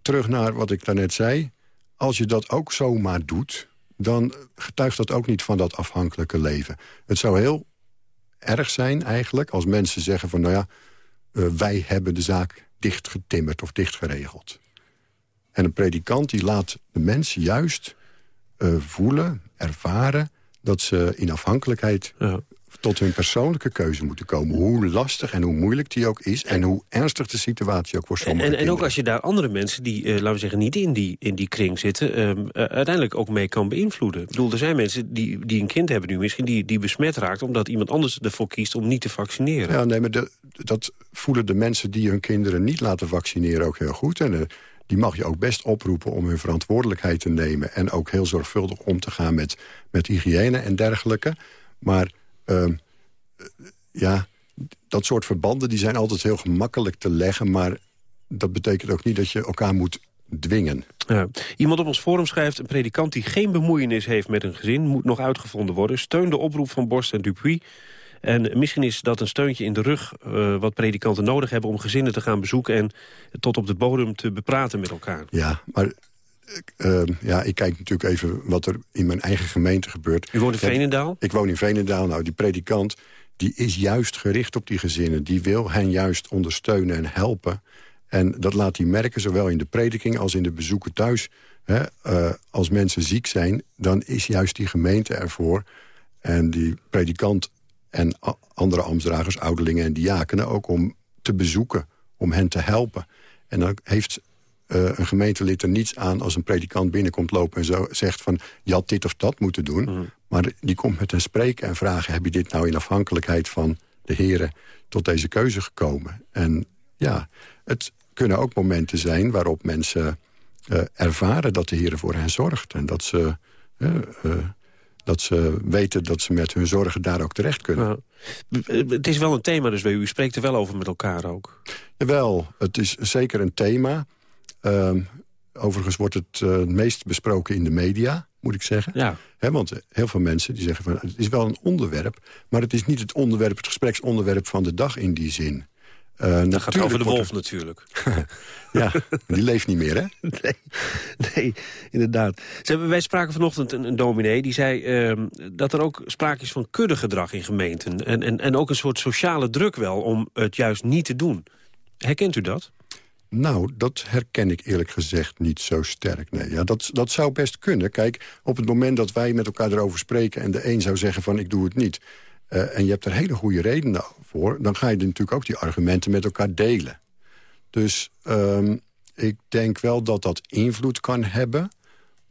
terug naar wat ik daarnet zei. Als je dat ook zomaar doet... dan getuigt dat ook niet van dat afhankelijke leven. Het zou heel erg zijn eigenlijk als mensen zeggen van... nou ja, eh, wij hebben de zaak dichtgetimmerd of dichtgeregeld. En een predikant die laat de mensen juist eh, voelen, ervaren... dat ze in afhankelijkheid tot hun persoonlijke keuze moeten komen. Hoe lastig en hoe moeilijk die ook is... en hoe ernstig de situatie ook voor En, sommige en ook kinderen. als je daar andere mensen die, eh, laten we zeggen, niet in die, in die kring zitten... ehm, eh, uiteindelijk ook mee kan beïnvloeden. Ik bedoel, er zijn mensen die, die een kind hebben nu misschien... Die, die besmet raakt omdat iemand anders ervoor kiest om niet te vaccineren. Ja, nee, maar de- dat voelen de mensen die hun kinderen niet laten vaccineren ook heel goed. En eh, die mag je ook best oproepen om hun verantwoordelijkheid te nemen... en ook heel zorgvuldig om te gaan met, met hygiëne en dergelijke. Maar eh, ja, dat soort verbanden die zijn altijd heel gemakkelijk te leggen... maar dat betekent ook niet dat je elkaar moet dwingen. Ja. Iemand op ons forum schrijft... een predikant die geen bemoeienis heeft met een gezin... moet nog uitgevonden worden. Steun de oproep van Borst en Dupuy. En misschien is dat een steuntje in de rug... eh, wat predikanten nodig hebben om gezinnen te gaan bezoeken... en tot op de bodem te bepraten met elkaar. Ja, maar eh, ja, ik kijk natuurlijk even wat er in mijn eigen gemeente gebeurt. U woont in Ja, Veenendaal? Ik woon in Veenendaal. Nou, die predikant die is juist gericht op die gezinnen. Die wil hen juist ondersteunen en helpen. En dat laat hij merken, zowel in de prediking als in de bezoeken thuis. Hè, eh, als mensen ziek zijn, dan is juist die gemeente ervoor. En die predikant en andere ambtsdragers, ouderlingen en diakenen... ook om te bezoeken, om hen te helpen. En dan heeft eh, een gemeentelid er niets aan als een predikant binnenkomt lopen... en zo zegt van, je had dit of dat moeten doen. Maar die komt met hen spreken en vragen... heb je dit nou in afhankelijkheid van de heren tot deze keuze gekomen? En ja, het kunnen ook momenten zijn waarop mensen eh, ervaren... dat de heren voor hen zorgt en dat ze... eh, dat ze weten dat ze met hun zorgen daar ook terecht kunnen. Het is wel een thema dus bij u. U spreekt er wel over met elkaar ook. Jawel, het is zeker een thema. Ehm, overigens wordt het eh, het meest besproken in de media, moet ik zeggen. Ja. Want eh, heel veel mensen die zeggen van het is wel een onderwerp... maar het is niet het onderwerp, het gespreksonderwerp van de dag in die zin. Uh, Dat gaat over de wolf natuurlijk. ja, die leeft niet meer, hè? Nee, nee inderdaad. Ze hebben, wij spraken vanochtend een, een dominee die zei ehm, dat er ook sprake is van kuddegedrag in gemeenten. En, en, en ook een soort sociale druk wel om het juist niet te doen. Herkent u dat? Nou, dat herken ik eerlijk gezegd niet zo sterk. Nee, ja, dat, dat zou best kunnen. Kijk, op het moment dat wij met elkaar erover spreken... en de een zou zeggen van ik doe het niet... Uh, en je hebt er hele goede redenen voor... dan ga je natuurlijk ook die argumenten met elkaar delen. Dus um, ik denk wel dat dat invloed kan hebben...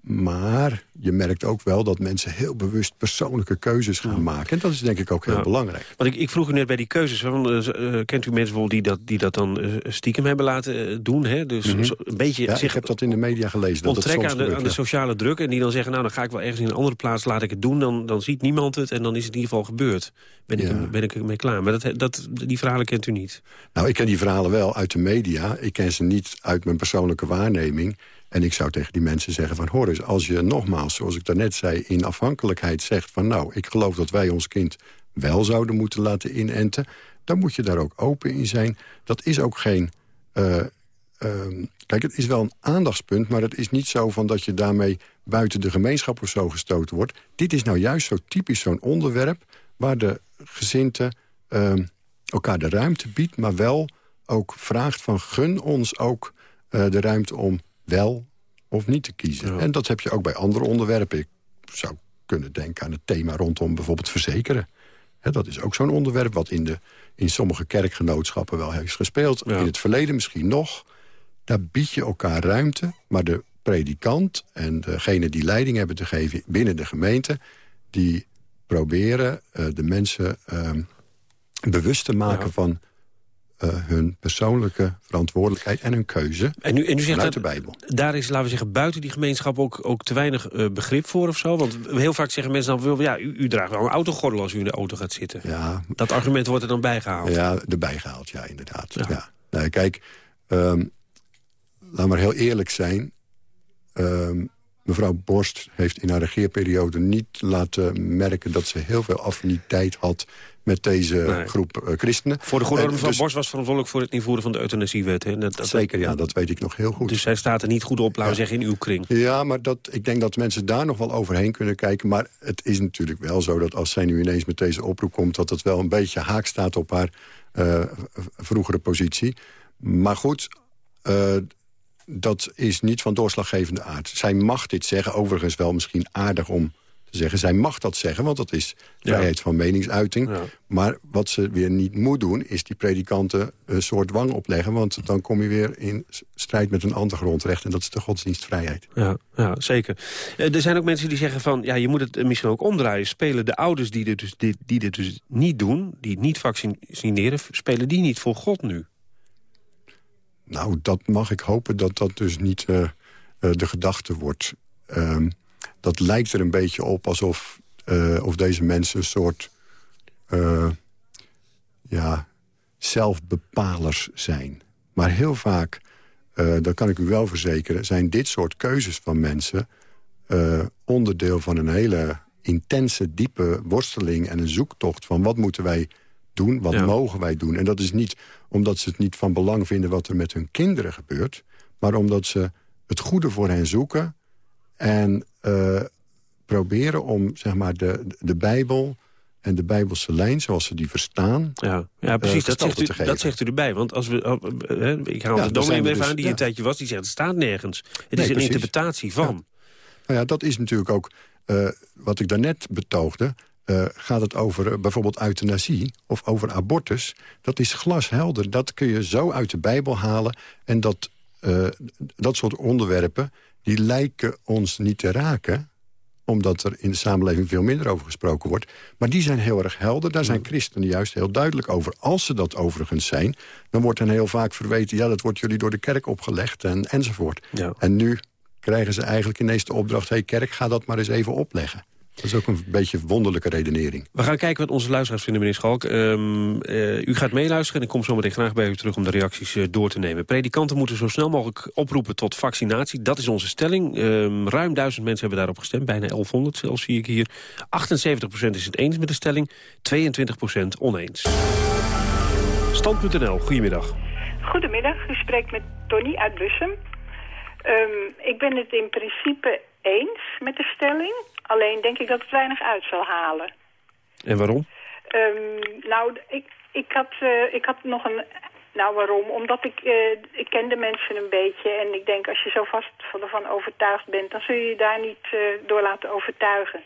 Maar je merkt ook wel dat mensen heel bewust persoonlijke keuzes gaan maken. En dat is denk ik ook heel belangrijk. Want ik, ik, vroeg u net bij die keuzes. Van, uh, uh, kent u mensen die dat, die dat dan uh, stiekem hebben laten doen? Hè? Dus mm -hmm. een beetje ja, zich ik heb dat in de media gelezen. Dat onttrekken aan, de, gebeurt, aan de sociale druk. En die dan zeggen, nou dan ga ik wel ergens in een andere plaats, laat ik het doen. Dan, dan ziet niemand het en dan is het in ieder geval gebeurd. Ben ik, ben ik ermee klaar. Maar dat, dat, die verhalen kent u niet. Nou, ik ken die verhalen wel uit de media. Ik ken ze niet uit mijn persoonlijke waarneming. En ik zou tegen die mensen zeggen van... hoor eens, als je nogmaals, zoals ik daarnet zei... in afhankelijkheid zegt van... nou, ik geloof dat wij ons kind wel zouden moeten laten inenten... dan moet je daar ook open in zijn. Dat is ook geen... Uh, uh, kijk, het is wel een aandachtspunt... maar het is niet zo van dat je daarmee buiten de gemeenschap of zo gestoten wordt. Dit is nou juist zo typisch zo'n onderwerp... waar de gezinte uh, elkaar de ruimte biedt... maar wel ook vraagt van gun ons ook uh, de ruimte om wel of niet te kiezen. Ja. En dat heb je ook bij andere onderwerpen. Ik zou kunnen denken aan het thema rondom bijvoorbeeld verzekeren. He, dat is ook zo'n onderwerp wat in, de, in sommige kerkgenootschappen wel heeft gespeeld. Ja. In het verleden misschien nog. Daar bied je elkaar ruimte, maar de predikant en degene die leiding hebben te geven binnen de gemeente... die proberen uh, de mensen uh, bewust te maken ja. van uh, hun persoonlijke verantwoordelijkheid en hun keuze en u, en u zegt vanuit dat, de Bijbel. Daar is, laten we zeggen, buiten die gemeenschap ook, ook te weinig uh, begrip voor of zo? Want heel vaak zeggen mensen dan, ja, u, u draagt wel een autogordel als u in de auto gaat zitten. Ja, dat argument wordt er dan bijgehaald. Ja, erbij gehaald, ja, inderdaad. Ja. Ja. Nou, kijk, um, laat maar heel eerlijk zijn. Um, mevrouw Borst heeft in haar regeerperiode niet laten merken... dat ze heel veel affiniteit had met deze nee. groep uh, christenen. Voor de goede orde, mevrouw dus, Borst was verantwoordelijk voor het invoeren van de euthanasiewet. Hè? Dat, dat, zeker, ja, dat weet ik nog heel goed. Dus zij staat er niet goed op, laten we ja. zeggen, in uw kring. Ja, maar dat, ik denk dat mensen daar nog wel overheen kunnen kijken. Maar het is natuurlijk wel zo dat als zij nu ineens met deze oproep komt... dat het wel een beetje haak staat op haar uh, vroegere positie. Maar goed... Uh, dat is niet van doorslaggevende aard. Zij mag dit zeggen, overigens wel misschien aardig om zeggen. Zij mag dat zeggen, want dat is vrijheid ja. van meningsuiting. Ja. Maar wat ze weer niet moet doen, is die predikanten een soort dwang opleggen. Want dan kom je weer in strijd met een ander grondrecht. En dat is de godsdienstvrijheid. Ja, ja zeker. Er zijn ook mensen die zeggen van, ja, je moet het misschien ook omdraaien. Spelen de ouders die dit dus, die, die dit dus niet doen, die niet vaccineren... spelen die niet voor God nu? Nou, dat mag ik hopen dat dat dus niet uh, uh, de gedachte wordt. Um, dat lijkt er een beetje op alsof uh, of deze mensen een soort... ja, zelfbepalers zijn. Maar heel vaak, dat kan ik u wel verzekeren... zijn dit soort keuzes van mensen... onderdeel van een hele intense, diepe worsteling... en een zoektocht van wat moeten wij doen, wat ja. mogen wij doen. En dat is niet omdat ze het niet van belang vinden... wat er met hun kinderen gebeurt... maar omdat ze het goede voor hen zoeken... en eh, proberen om zeg maar, de, de Bijbel en de Bijbelse lijn, zoals ze die verstaan... Ja, ja eh, precies, dat zegt, u, dat zegt u erbij. Want als we, eh, ik haal Ja, de dominee even dus- aan, die ja. een tijdje was. Die zegt, het staat nergens. Het Nee, is een precies. interpretatie van. Nou ja, dat is natuurlijk ook wat ik daarnet betoogde. Gaat het over bijvoorbeeld euthanasie of over abortus... dat is glashelder. Dat kun je zo uit de Bijbel halen. En dat, dat soort onderwerpen die lijken ons niet te raken omdat er in de samenleving veel minder over gesproken wordt. Maar die zijn heel erg helder. Daar zijn christenen juist heel duidelijk over. Als ze dat overigens zijn, dan wordt hen heel vaak verweten... ja, dat wordt jullie door de kerk opgelegd en, enzovoort. Ja. En nu krijgen ze eigenlijk ineens de opdracht... hé, hey, kerk, ga dat maar eens even opleggen. Dat is ook een beetje wonderlijke redenering. We gaan kijken wat onze luisteraars vinden, meneer Schalk. Ehm, eh, u gaat meeluisteren en ik kom zo meteen graag bij u terug om de reacties eh, door te nemen. Predikanten moeten zo snel mogelijk oproepen tot vaccinatie. Dat is onze stelling. Ehm, ruim duizend mensen hebben daarop gestemd, bijna 1100 zelfs zie ik hier. 78% is het eens met de stelling, 22% oneens. Stand.nl, goedemiddag. Goedemiddag, u spreekt met Tony uit Bussum. Ehm, ik ben het in principe eens met de stelling. Alleen denk ik dat het weinig uit zal halen. En waarom? Ehm, nou, ik, ik, had, eh, ik had nog een... Nou, waarom? Omdat ik, eh, ik ken de mensen een beetje. En ik denk, als je zo vast van- ervan overtuigd bent... dan zul je je daar niet eh, door laten overtuigen.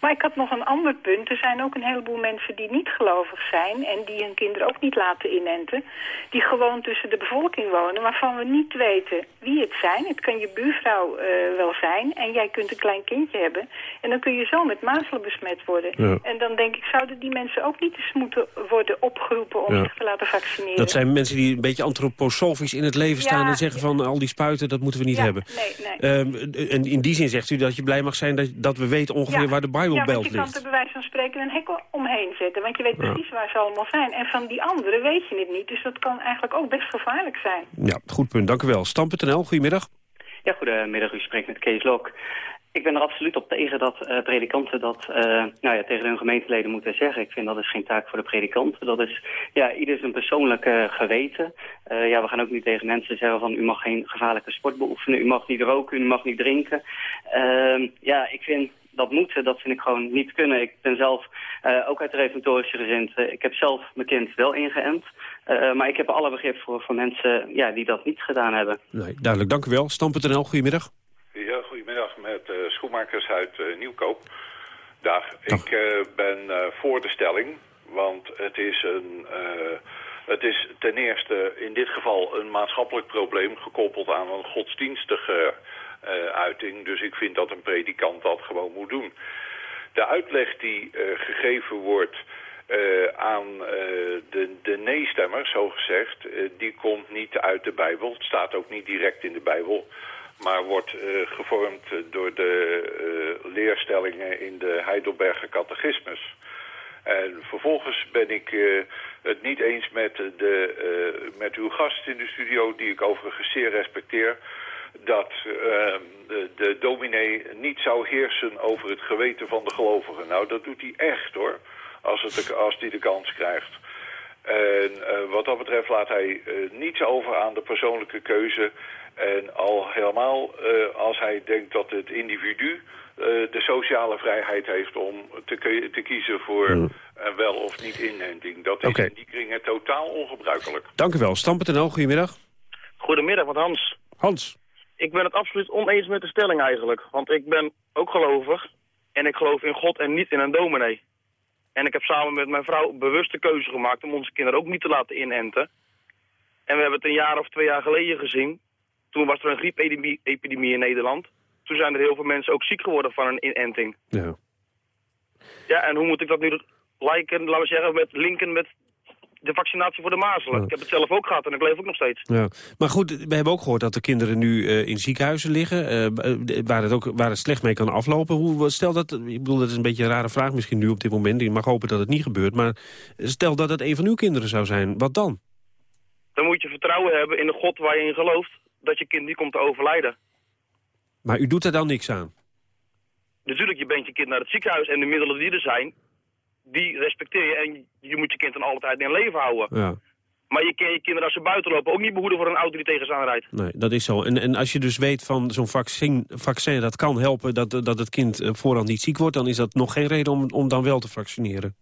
Maar ik had nog een ander punt. Er zijn ook een heleboel mensen die niet gelovig zijn... en die hun kinderen ook niet laten inenten. Die gewoon tussen de bevolking wonen... waarvan we niet weten wie het zijn. Het kan je buurvrouw eh, wel zijn. En jij kunt een klein kindje hebben. En dan kun je zo met mazelen besmet worden. Ja. En dan denk ik, zouden die mensen ook niet eens moeten worden opgeroepen... om Ja. zich te laten vaccineren? Dat zijn mensen die een beetje antroposofisch in het leven staan... Ja. en zeggen van al die spuiten, dat moeten we niet Ja, hebben. nee, nee. Ehm, en in die zin zegt u dat je blij mag zijn dat, dat we weten ongeveer Ja. waar de Ja, want Bijbelbelt je kan ligt. er bij wijze van spreken een hek omheen zetten. Want je weet Ja. precies waar ze allemaal zijn. En van die anderen weet je het niet. Dus dat kan eigenlijk ook best gevaarlijk zijn. Ja, goed punt, dank u wel. Stam.nl, goedemiddag. Ja, goedemiddag. U spreekt met Kees Lok. Ik ben er absoluut op tegen dat eh, predikanten dat eh, nou ja, tegen hun gemeenteleden moeten zeggen. Ik vind dat is geen taak voor de predikanten. Dat is ja, ieder zijn persoonlijke geweten. Eh, ja, we gaan ook niet tegen mensen zeggen van u mag geen gevaarlijke sport beoefenen. U mag niet roken, u mag niet drinken. Ehm, ja, ik vind dat moeten, dat vind ik gewoon niet kunnen. Ik ben zelf eh, ook uit de reformatorische gezind. Eh, ik heb zelf mijn kind wel ingeënt. Eh, maar ik heb alle begrip voor, voor mensen ja, die dat niet gedaan hebben. Nee, duidelijk, dank u wel. Stam.nl, goedemiddag. Ja, goedemiddag Schoenmakers uit eh, Nieuwkoop. Dag, ik eh, ben eh, voor de stelling, want het is, een, het is ten eerste in dit geval een maatschappelijk probleem gekoppeld aan een godsdienstige uiting. Dus ik vind dat een predikant dat gewoon moet doen. De uitleg die gegeven wordt aan de, de nee-stemmers, zo gezegd, eh, die komt niet uit de Bijbel. Het staat ook niet direct in de Bijbel maar wordt eh, gevormd eh, door de eh, leerstellingen in de Heidelberger catechismus. En vervolgens ben ik het niet eens met, de, met uw gast in de studio, die ik overigens zeer respecteer, dat eh, de, dominee niet zou heersen over het geweten van de gelovigen. Nou, dat doet hij echt hoor, als, als hij de kans krijgt. En wat dat betreft laat hij niets over aan de persoonlijke keuze. En al helemaal eh, als hij denkt dat het individu eh, de sociale vrijheid heeft om te, te kiezen voor een wel of niet inenting. Dat is in die kringen totaal ongebruikelijk. Dank u wel. Stam.nl, goedemiddag. Goedemiddag, met Hans. Hans. Ik ben het absoluut oneens met de stelling eigenlijk. Want ik ben ook gelovig. En ik geloof in God en niet in een dominee. En ik heb samen met mijn vrouw bewust de keuze gemaakt om onze kinderen ook niet te laten inenten. En we hebben het een jaar of twee jaar geleden gezien. Toen was er een griepepidemie epidemie in Nederland. Toen zijn er heel veel mensen ook ziek geworden van een inenting. Ja. Ja, en hoe moet ik dat nu liken, laten we zeggen, met linken met de vaccinatie voor de mazelen? Ja. Ik heb het zelf ook gehad en ik leef ook nog steeds. Ja. Maar goed, we hebben ook gehoord dat de kinderen nu eh, in ziekenhuizen liggen... eh, waar, het ook, waar het slecht mee kan aflopen. Hoe, stel dat, ik bedoel, dat is een beetje een rare vraag misschien nu op dit moment. Ik mag hopen dat het niet gebeurt. Maar stel dat het een van uw kinderen zou zijn, wat dan? Dan moet je vertrouwen hebben in de God waar je in gelooft, dat je kind niet komt te overlijden. Maar u doet er dan niks aan? Natuurlijk, je brengt je kind naar het ziekenhuis en de middelen die er zijn, die respecteer je. En je moet je kind dan altijd in leven houden. Ja. Maar je kan je kinderen als ze buiten lopen ook niet behoeden voor een auto die tegen ze aanrijdt. Nee, dat is zo. En, en als je dus weet van zo'n vaccin, vaccin dat kan helpen... Dat, dat het kind eh, voorhand niet ziek wordt... dan is dat nog geen reden om, om dan wel te vaccineren.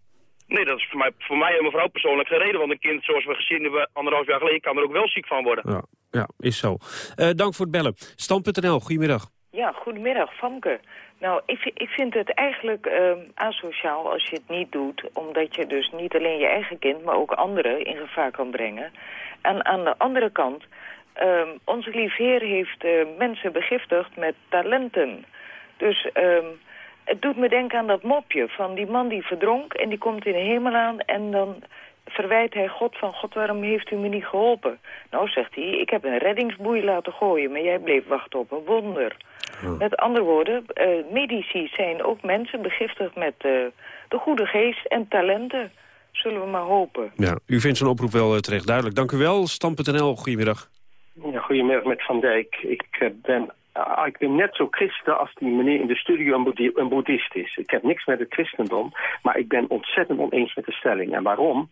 Nee, dat is voor mij, voor mij en mijn vrouw persoonlijk geen reden. Want een kind, zoals we gezien hebben anderhalf jaar geleden, kan er ook wel ziek van worden. Ja, ja is zo. Eh, dank voor het bellen. Stand.nl, goedemiddag. Ja, goedemiddag, Famke. Nou, ik, ik vind het eigenlijk ehm, asociaal als je het niet doet... omdat je dus niet alleen je eigen kind, maar ook anderen in gevaar kan brengen. En aan de andere kant, ehm, onze lief Heer heeft eh, mensen begiftigd met talenten. Dus ehm, het doet me denken aan dat mopje van die man die verdronk... en die komt in de hemel aan en dan verwijt hij God van... God, waarom heeft u me niet geholpen? Nou, zegt hij, ik heb een reddingsboei laten gooien... maar jij bleef wachten op een wonder. Met andere woorden, eh, medici zijn ook mensen begiftigd met eh, de goede geest en talenten. Zullen we maar hopen. Ja, u vindt zo'n oproep wel eh, terecht duidelijk. Dank u wel. Stand.nl, goedemiddag. Ja, goedemiddag met Van Dijk. Ik ben, ik ben net zo christen als die meneer in de studio een, boeddhi- een boeddhist is. Ik heb niks met het christendom, maar ik ben ontzettend oneens met de stelling. En waarom?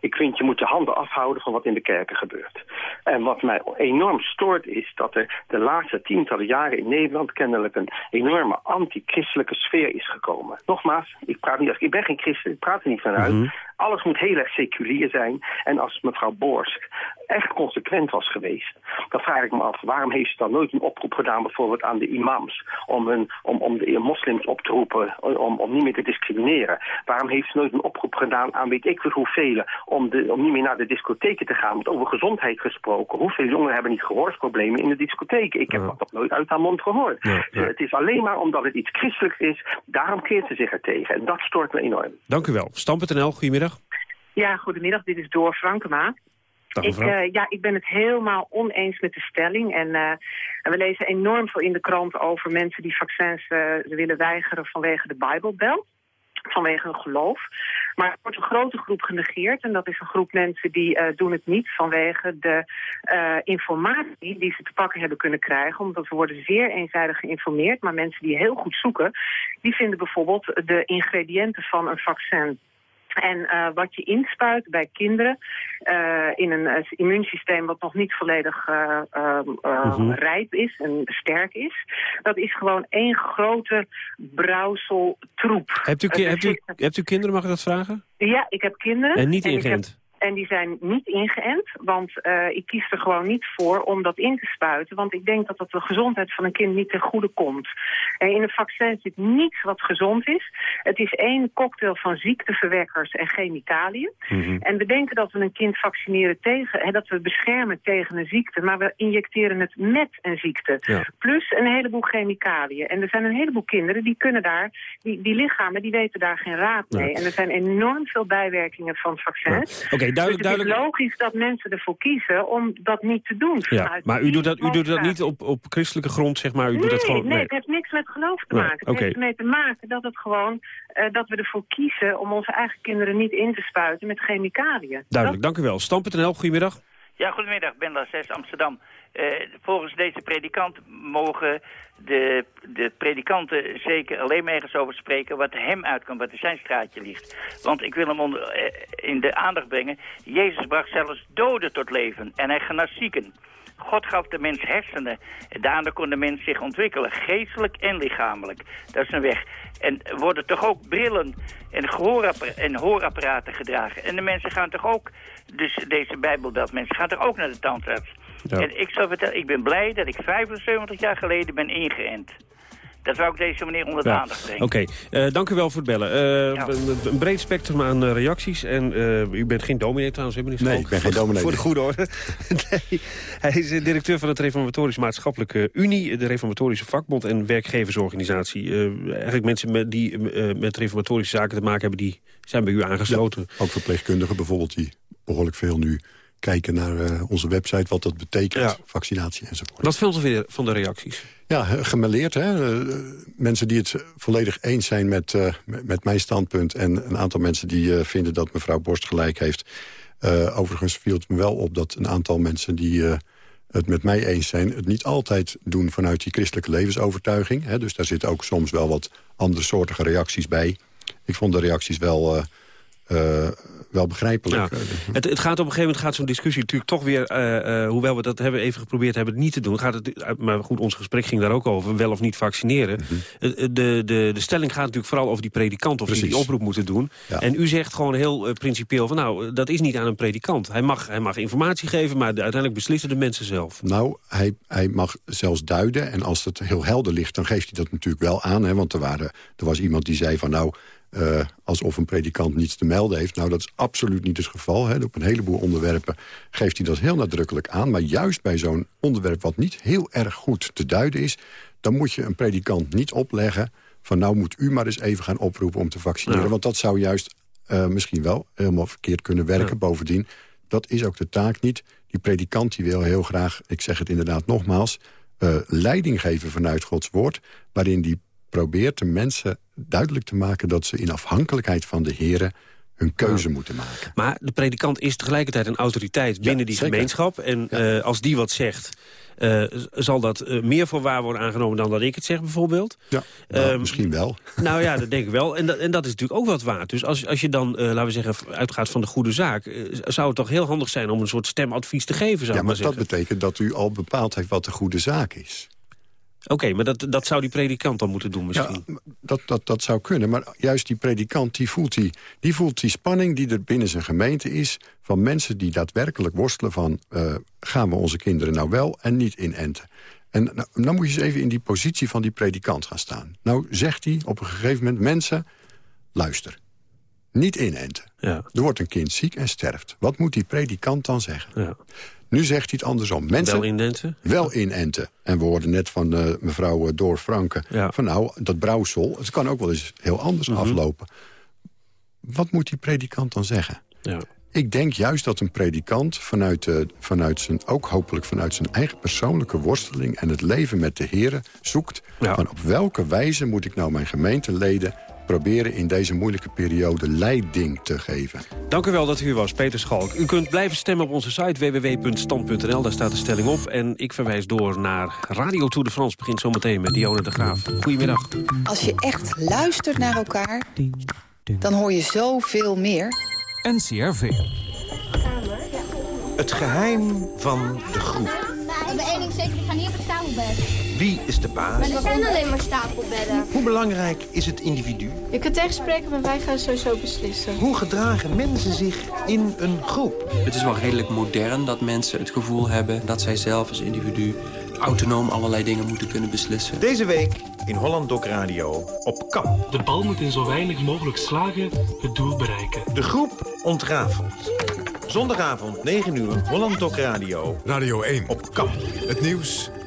Ik vind je moet je handen afhouden van wat in de kerken gebeurt. En wat mij enorm stoort is dat er de laatste tientallen jaren in Nederland kennelijk een enorme anti-christelijke sfeer is gekomen. Nogmaals, ik, praat niet, ik ben geen christen, ik praat er niet vanuit. Alles moet heel erg seculier zijn. En als mevrouw Borsk echt consequent was geweest, dan vraag ik me af, waarom heeft ze dan nooit een oproep gedaan bijvoorbeeld aan de imams om, hun, om, om de moslims op te roepen om, om niet meer te discrimineren? Waarom heeft ze nooit een oproep gedaan aan weet ik veel hoeveel om, de, om niet meer naar de discotheken te gaan? Want over gezondheid gesproken, hoeveel jongeren hebben niet gehoorsproblemen in de discotheken? Ik heb dat nog nooit uit haar mond gehoord. Het is alleen maar omdat het iets christelijks is, daarom keert ze zich er tegen. En dat stoort me enorm. Dank u wel. Stand.nl, goedemiddag. Ja, goedemiddag. Dit is Door Frankema. Dag, Ik, eh, ja, ik ben het helemaal oneens met de stelling. En, eh, en we lezen enorm veel in de krant over mensen die vaccins eh, willen weigeren vanwege de Bijbelbel. Vanwege hun geloof. Maar er wordt een grote groep genegeerd. En dat is een groep mensen die doen het niet vanwege de informatie die ze te pakken hebben kunnen krijgen. Omdat we worden zeer eenzijdig geïnformeerd. Maar mensen die heel goed zoeken, die vinden bijvoorbeeld de ingrediënten van een vaccin en eh, wat je inspuit bij kinderen eh, in een eh, immuunsysteem wat nog niet volledig eh, ehm, eh, Mhm. rijp is en sterk is, dat is gewoon één grote brouwsel troep. Hebt u, hebt, u, hebt u kinderen, mag ik dat vragen? Ja, ik heb kinderen. En niet ingeënt? En die zijn niet ingeënt, want eh, ik kies er gewoon niet voor om dat in te spuiten. Want ik denk dat dat de gezondheid van een kind niet ten goede komt. En in een vaccin zit niets wat gezond is. Het is één cocktail van ziekteverwekkers en chemicaliën. En we denken dat we een kind vaccineren tegen, hè, dat we beschermen tegen een ziekte. Maar we injecteren het met een ziekte. Ja. Plus een heleboel chemicaliën. En er zijn een heleboel kinderen die kunnen daar, die, die lichamen, die weten daar geen raad mee. En er zijn enorm veel bijwerkingen van vaccins. Oké, duidelijk, dus het duidelijk. is logisch dat mensen ervoor kiezen om dat niet te doen. Ja, maar u doet dat, u doet dat niet op, op christelijke grond, zeg maar. U doet nee, dat gewoon. nee, het heeft niks met geloof te Nee, maken. Het oké. heeft ermee te maken dat het gewoon eh, dat we ervoor kiezen om onze eigen kinderen niet in te spuiten met chemicaliën. Duidelijk, dank u wel. Stam.nl, goedemiddag. Ja, goedemiddag, Ben La 6 Amsterdam. Eh, volgens deze predikant mogen de, de predikanten zeker alleen maar ergens over spreken wat hem uitkomt, wat in zijn straatje ligt. Want ik wil hem onder, eh, in de aandacht brengen. Jezus bracht zelfs doden tot leven en hij genas zieken. God gaf de mens hersenen. En daardoor kon de mens zich ontwikkelen, geestelijk en lichamelijk. Dat is een weg. En worden toch ook brillen en, en hoorapparaten gedragen. En de mensen gaan toch ook, dus deze Bijbelbelt, mensen gaan toch ook naar de tandarts. Ja. En ik zal vertellen, ik ben blij dat ik 75 jaar geleden ben ingeënt. Dat zou ik deze meneer onder de Ja. aandacht brengen. Oké, eh, dank u wel voor het bellen. Eh, een, een breed spectrum aan eh, reacties. En eh, u bent geen dominee trouwens, meneer Nee, ik ben geen dominee. Voor de goede orde. nee, hij is directeur van het Reformatorisch Maatschappelijke Unie... de Reformatorische Vakbond en Werkgeversorganisatie. Eh, eigenlijk mensen met, die eh, met reformatorische zaken te maken hebben... die zijn bij u aangesloten. Ook verpleegkundigen bijvoorbeeld die behoorlijk veel nu kijken naar eh, onze website... wat dat betekent, vaccinatie enzovoort. Wat u weer van de reacties? Ja, gemêleerd. Hè? Eh, mensen die het volledig eens zijn met, eh, met mijn standpunt... en een aantal mensen die vinden dat mevrouw Borst gelijk heeft. Overigens viel het me wel op dat een aantal mensen die... het met mij eens zijn, het niet altijd doen vanuit die christelijke levensovertuiging. Hè? Dus daar zitten ook soms wel wat andere soortige reacties bij. Ik vond de reacties wel, eh, wel begrijpelijk. Ja. Het, het gaat op een gegeven moment gaat zo'n discussie natuurlijk toch weer... eh, eh, hoewel we dat hebben even geprobeerd hebben het niet te doen... Gaat het, maar goed, ons gesprek ging daar ook over, wel of niet vaccineren. Mhm. De, de, de stelling gaat natuurlijk vooral over die predikant... of die die Precies. oproep moeten doen. Ja. En u zegt gewoon heel principieel van... nou, dat is niet aan een predikant. Hij mag, hij mag informatie geven, maar de- uiteindelijk beslissen de mensen zelf. Nou, hij, hij mag zelfs duiden. En als het heel helder ligt, dan geeft hij dat natuurlijk wel aan. Hè, want er, waren, er was iemand die zei van... nou, eh, alsof een predikant niets te melden heeft. Nou, dat is absoluut niet het geval. Hè. Op een heleboel onderwerpen geeft hij dat heel nadrukkelijk aan. Maar juist bij zo'n onderwerp wat niet heel erg goed te duiden is... dan moet je een predikant niet opleggen... van nou moet u maar eens even gaan oproepen om te vaccineren. Ja. Want dat zou juist eh, misschien wel helemaal verkeerd kunnen werken. Bovendien, dat is ook de taak niet. Die predikant die wil heel graag, ik zeg het inderdaad nogmaals... eh, leiding geven vanuit Gods woord... waarin die probeert de mensen duidelijk te maken... dat ze in afhankelijkheid van de heren hun keuze moeten maken. Maar de predikant is tegelijkertijd een autoriteit binnen die zeker. gemeenschap. En eh, als die wat zegt, eh, zal dat eh, meer voor waar worden aangenomen dan dat ik het zeg bijvoorbeeld. Ja, nou, Ehm, misschien wel. Nou ja, dat denk ik wel. En dat, en dat is natuurlijk ook wat waard. Dus als, als je dan, laten we zeggen, uitgaat van de goede zaak... zou het toch heel handig zijn om een soort stemadvies te geven, zou Ja, maar maar dat betekent dat u al bepaald heeft wat de goede zaak is. Oké, maar dat, dat zou die predikant dan moeten doen misschien. Ja, dat, dat, dat zou kunnen. Maar juist die predikant die voelt die, die voelt die spanning die er binnen zijn gemeente is... van mensen die daadwerkelijk worstelen van... eh, gaan we onze kinderen nou wel en niet inenten? En nou, dan moet je eens even in die positie van die predikant gaan staan. Nou zegt hij op een gegeven moment... mensen, luister, niet inenten. Ja. Er wordt een kind ziek en sterft. Wat moet die predikant dan zeggen? Ja. Nu zegt hij het andersom. Mensen, Wel inenten? wel inenten. En we hoorden net van eh, mevrouw eh, Door Franke... van nou, dat brouwsel, het kan ook wel eens heel anders Mhm. aflopen. Wat moet die predikant dan zeggen? Ja. Ik denk juist dat een predikant vanuit, eh, vanuit zijn, ook hopelijk vanuit zijn eigen persoonlijke worsteling... en het leven met de heren zoekt van op welke wijze moet ik nou mijn gemeenteleden proberen in deze moeilijke periode leiding te geven. Dank u wel dat u hier was, Peter Schalk. U kunt blijven stemmen op onze site www.stand.nl. Daar staat de stelling op. En ik verwijs door naar Radio Tour de France. Begint zometeen met Dionne de Graaf. Goedemiddag. Als je echt luistert naar elkaar, dan hoor je zoveel meer. NCRV. Het geheim van de groep. Ik ben één ding zeker, ik ga niet op het. Wie is de baas? Maar er zijn alleen maar stapelbedden. Hoe belangrijk is het individu? Je kunt tegenspreken, maar wij gaan sowieso beslissen. Hoe gedragen mensen zich in een groep? Het is wel redelijk modern dat mensen het gevoel hebben... dat zij zelf als individu autonoom allerlei dingen moeten kunnen beslissen. Deze week in Holland Doc Radio op KAP. De bal moet in zo weinig mogelijk slagen het doel bereiken. De groep ontrafelt. Zondagavond 9 uur Holland Doc Radio. Radio 1. Op KAP. Het nieuws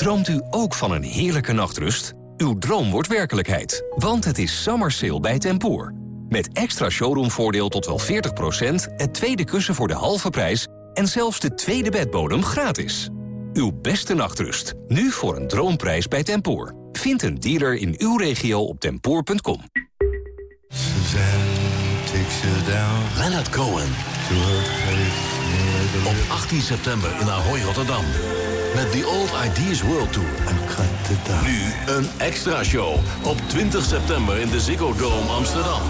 Droomt u ook van een heerlijke nachtrust? Uw droom wordt werkelijkheid, want het is summer sale bij Tempoor. Met extra showroomvoordeel tot wel 40%, het tweede kussen voor de halve prijs... en zelfs de tweede bedbodem gratis. Uw beste nachtrust, nu voor een droomprijs bij Tempoor. Vind een dealer in uw regio op tempoor.com. Leonard Cohen. Op 18 september in Ahoy, Rotterdam. Met The Old Ideas World Tour. Nu een extra show op 20 september in de Ziggo Dome Amsterdam.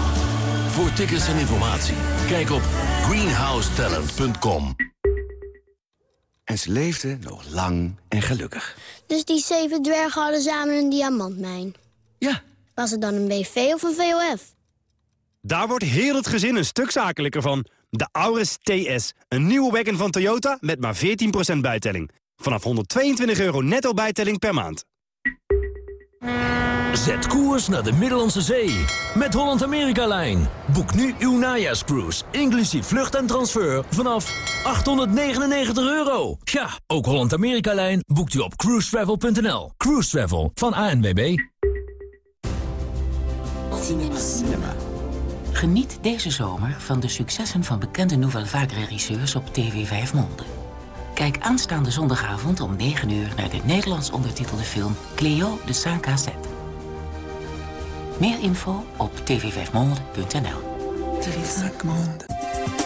Voor tickets en informatie, kijk op greenhousetalent.com. En ze leefden nog lang en gelukkig. Dus die zeven dwergen hadden samen een diamantmijn? Ja. Was het dan een BV of een VOF? Daar wordt heel het gezin een stuk zakelijker van. De Auris TS, een nieuwe wagon van Toyota met maar 14% bijtelling. Vanaf 122 euro netto bijtelling per maand. Zet koers naar de Middellandse Zee met Holland-Amerika-lijn. Boek nu uw najaarscruise, inclusief vlucht en transfer, vanaf 899 euro. Ja, ook Holland-Amerika-lijn boekt u op cruisetravel.nl. Cruise Travel van ANWB. Cinema. Cinema. Geniet deze zomer van de successen van bekende Nouvelle Vague regisseurs op TV 5 Monde. Kijk aanstaande zondagavond om 9 uur naar de Nederlands ondertitelde film Cleo de Saint-Cassette. Meer info op tv5monde.nl. TV 5 Monde.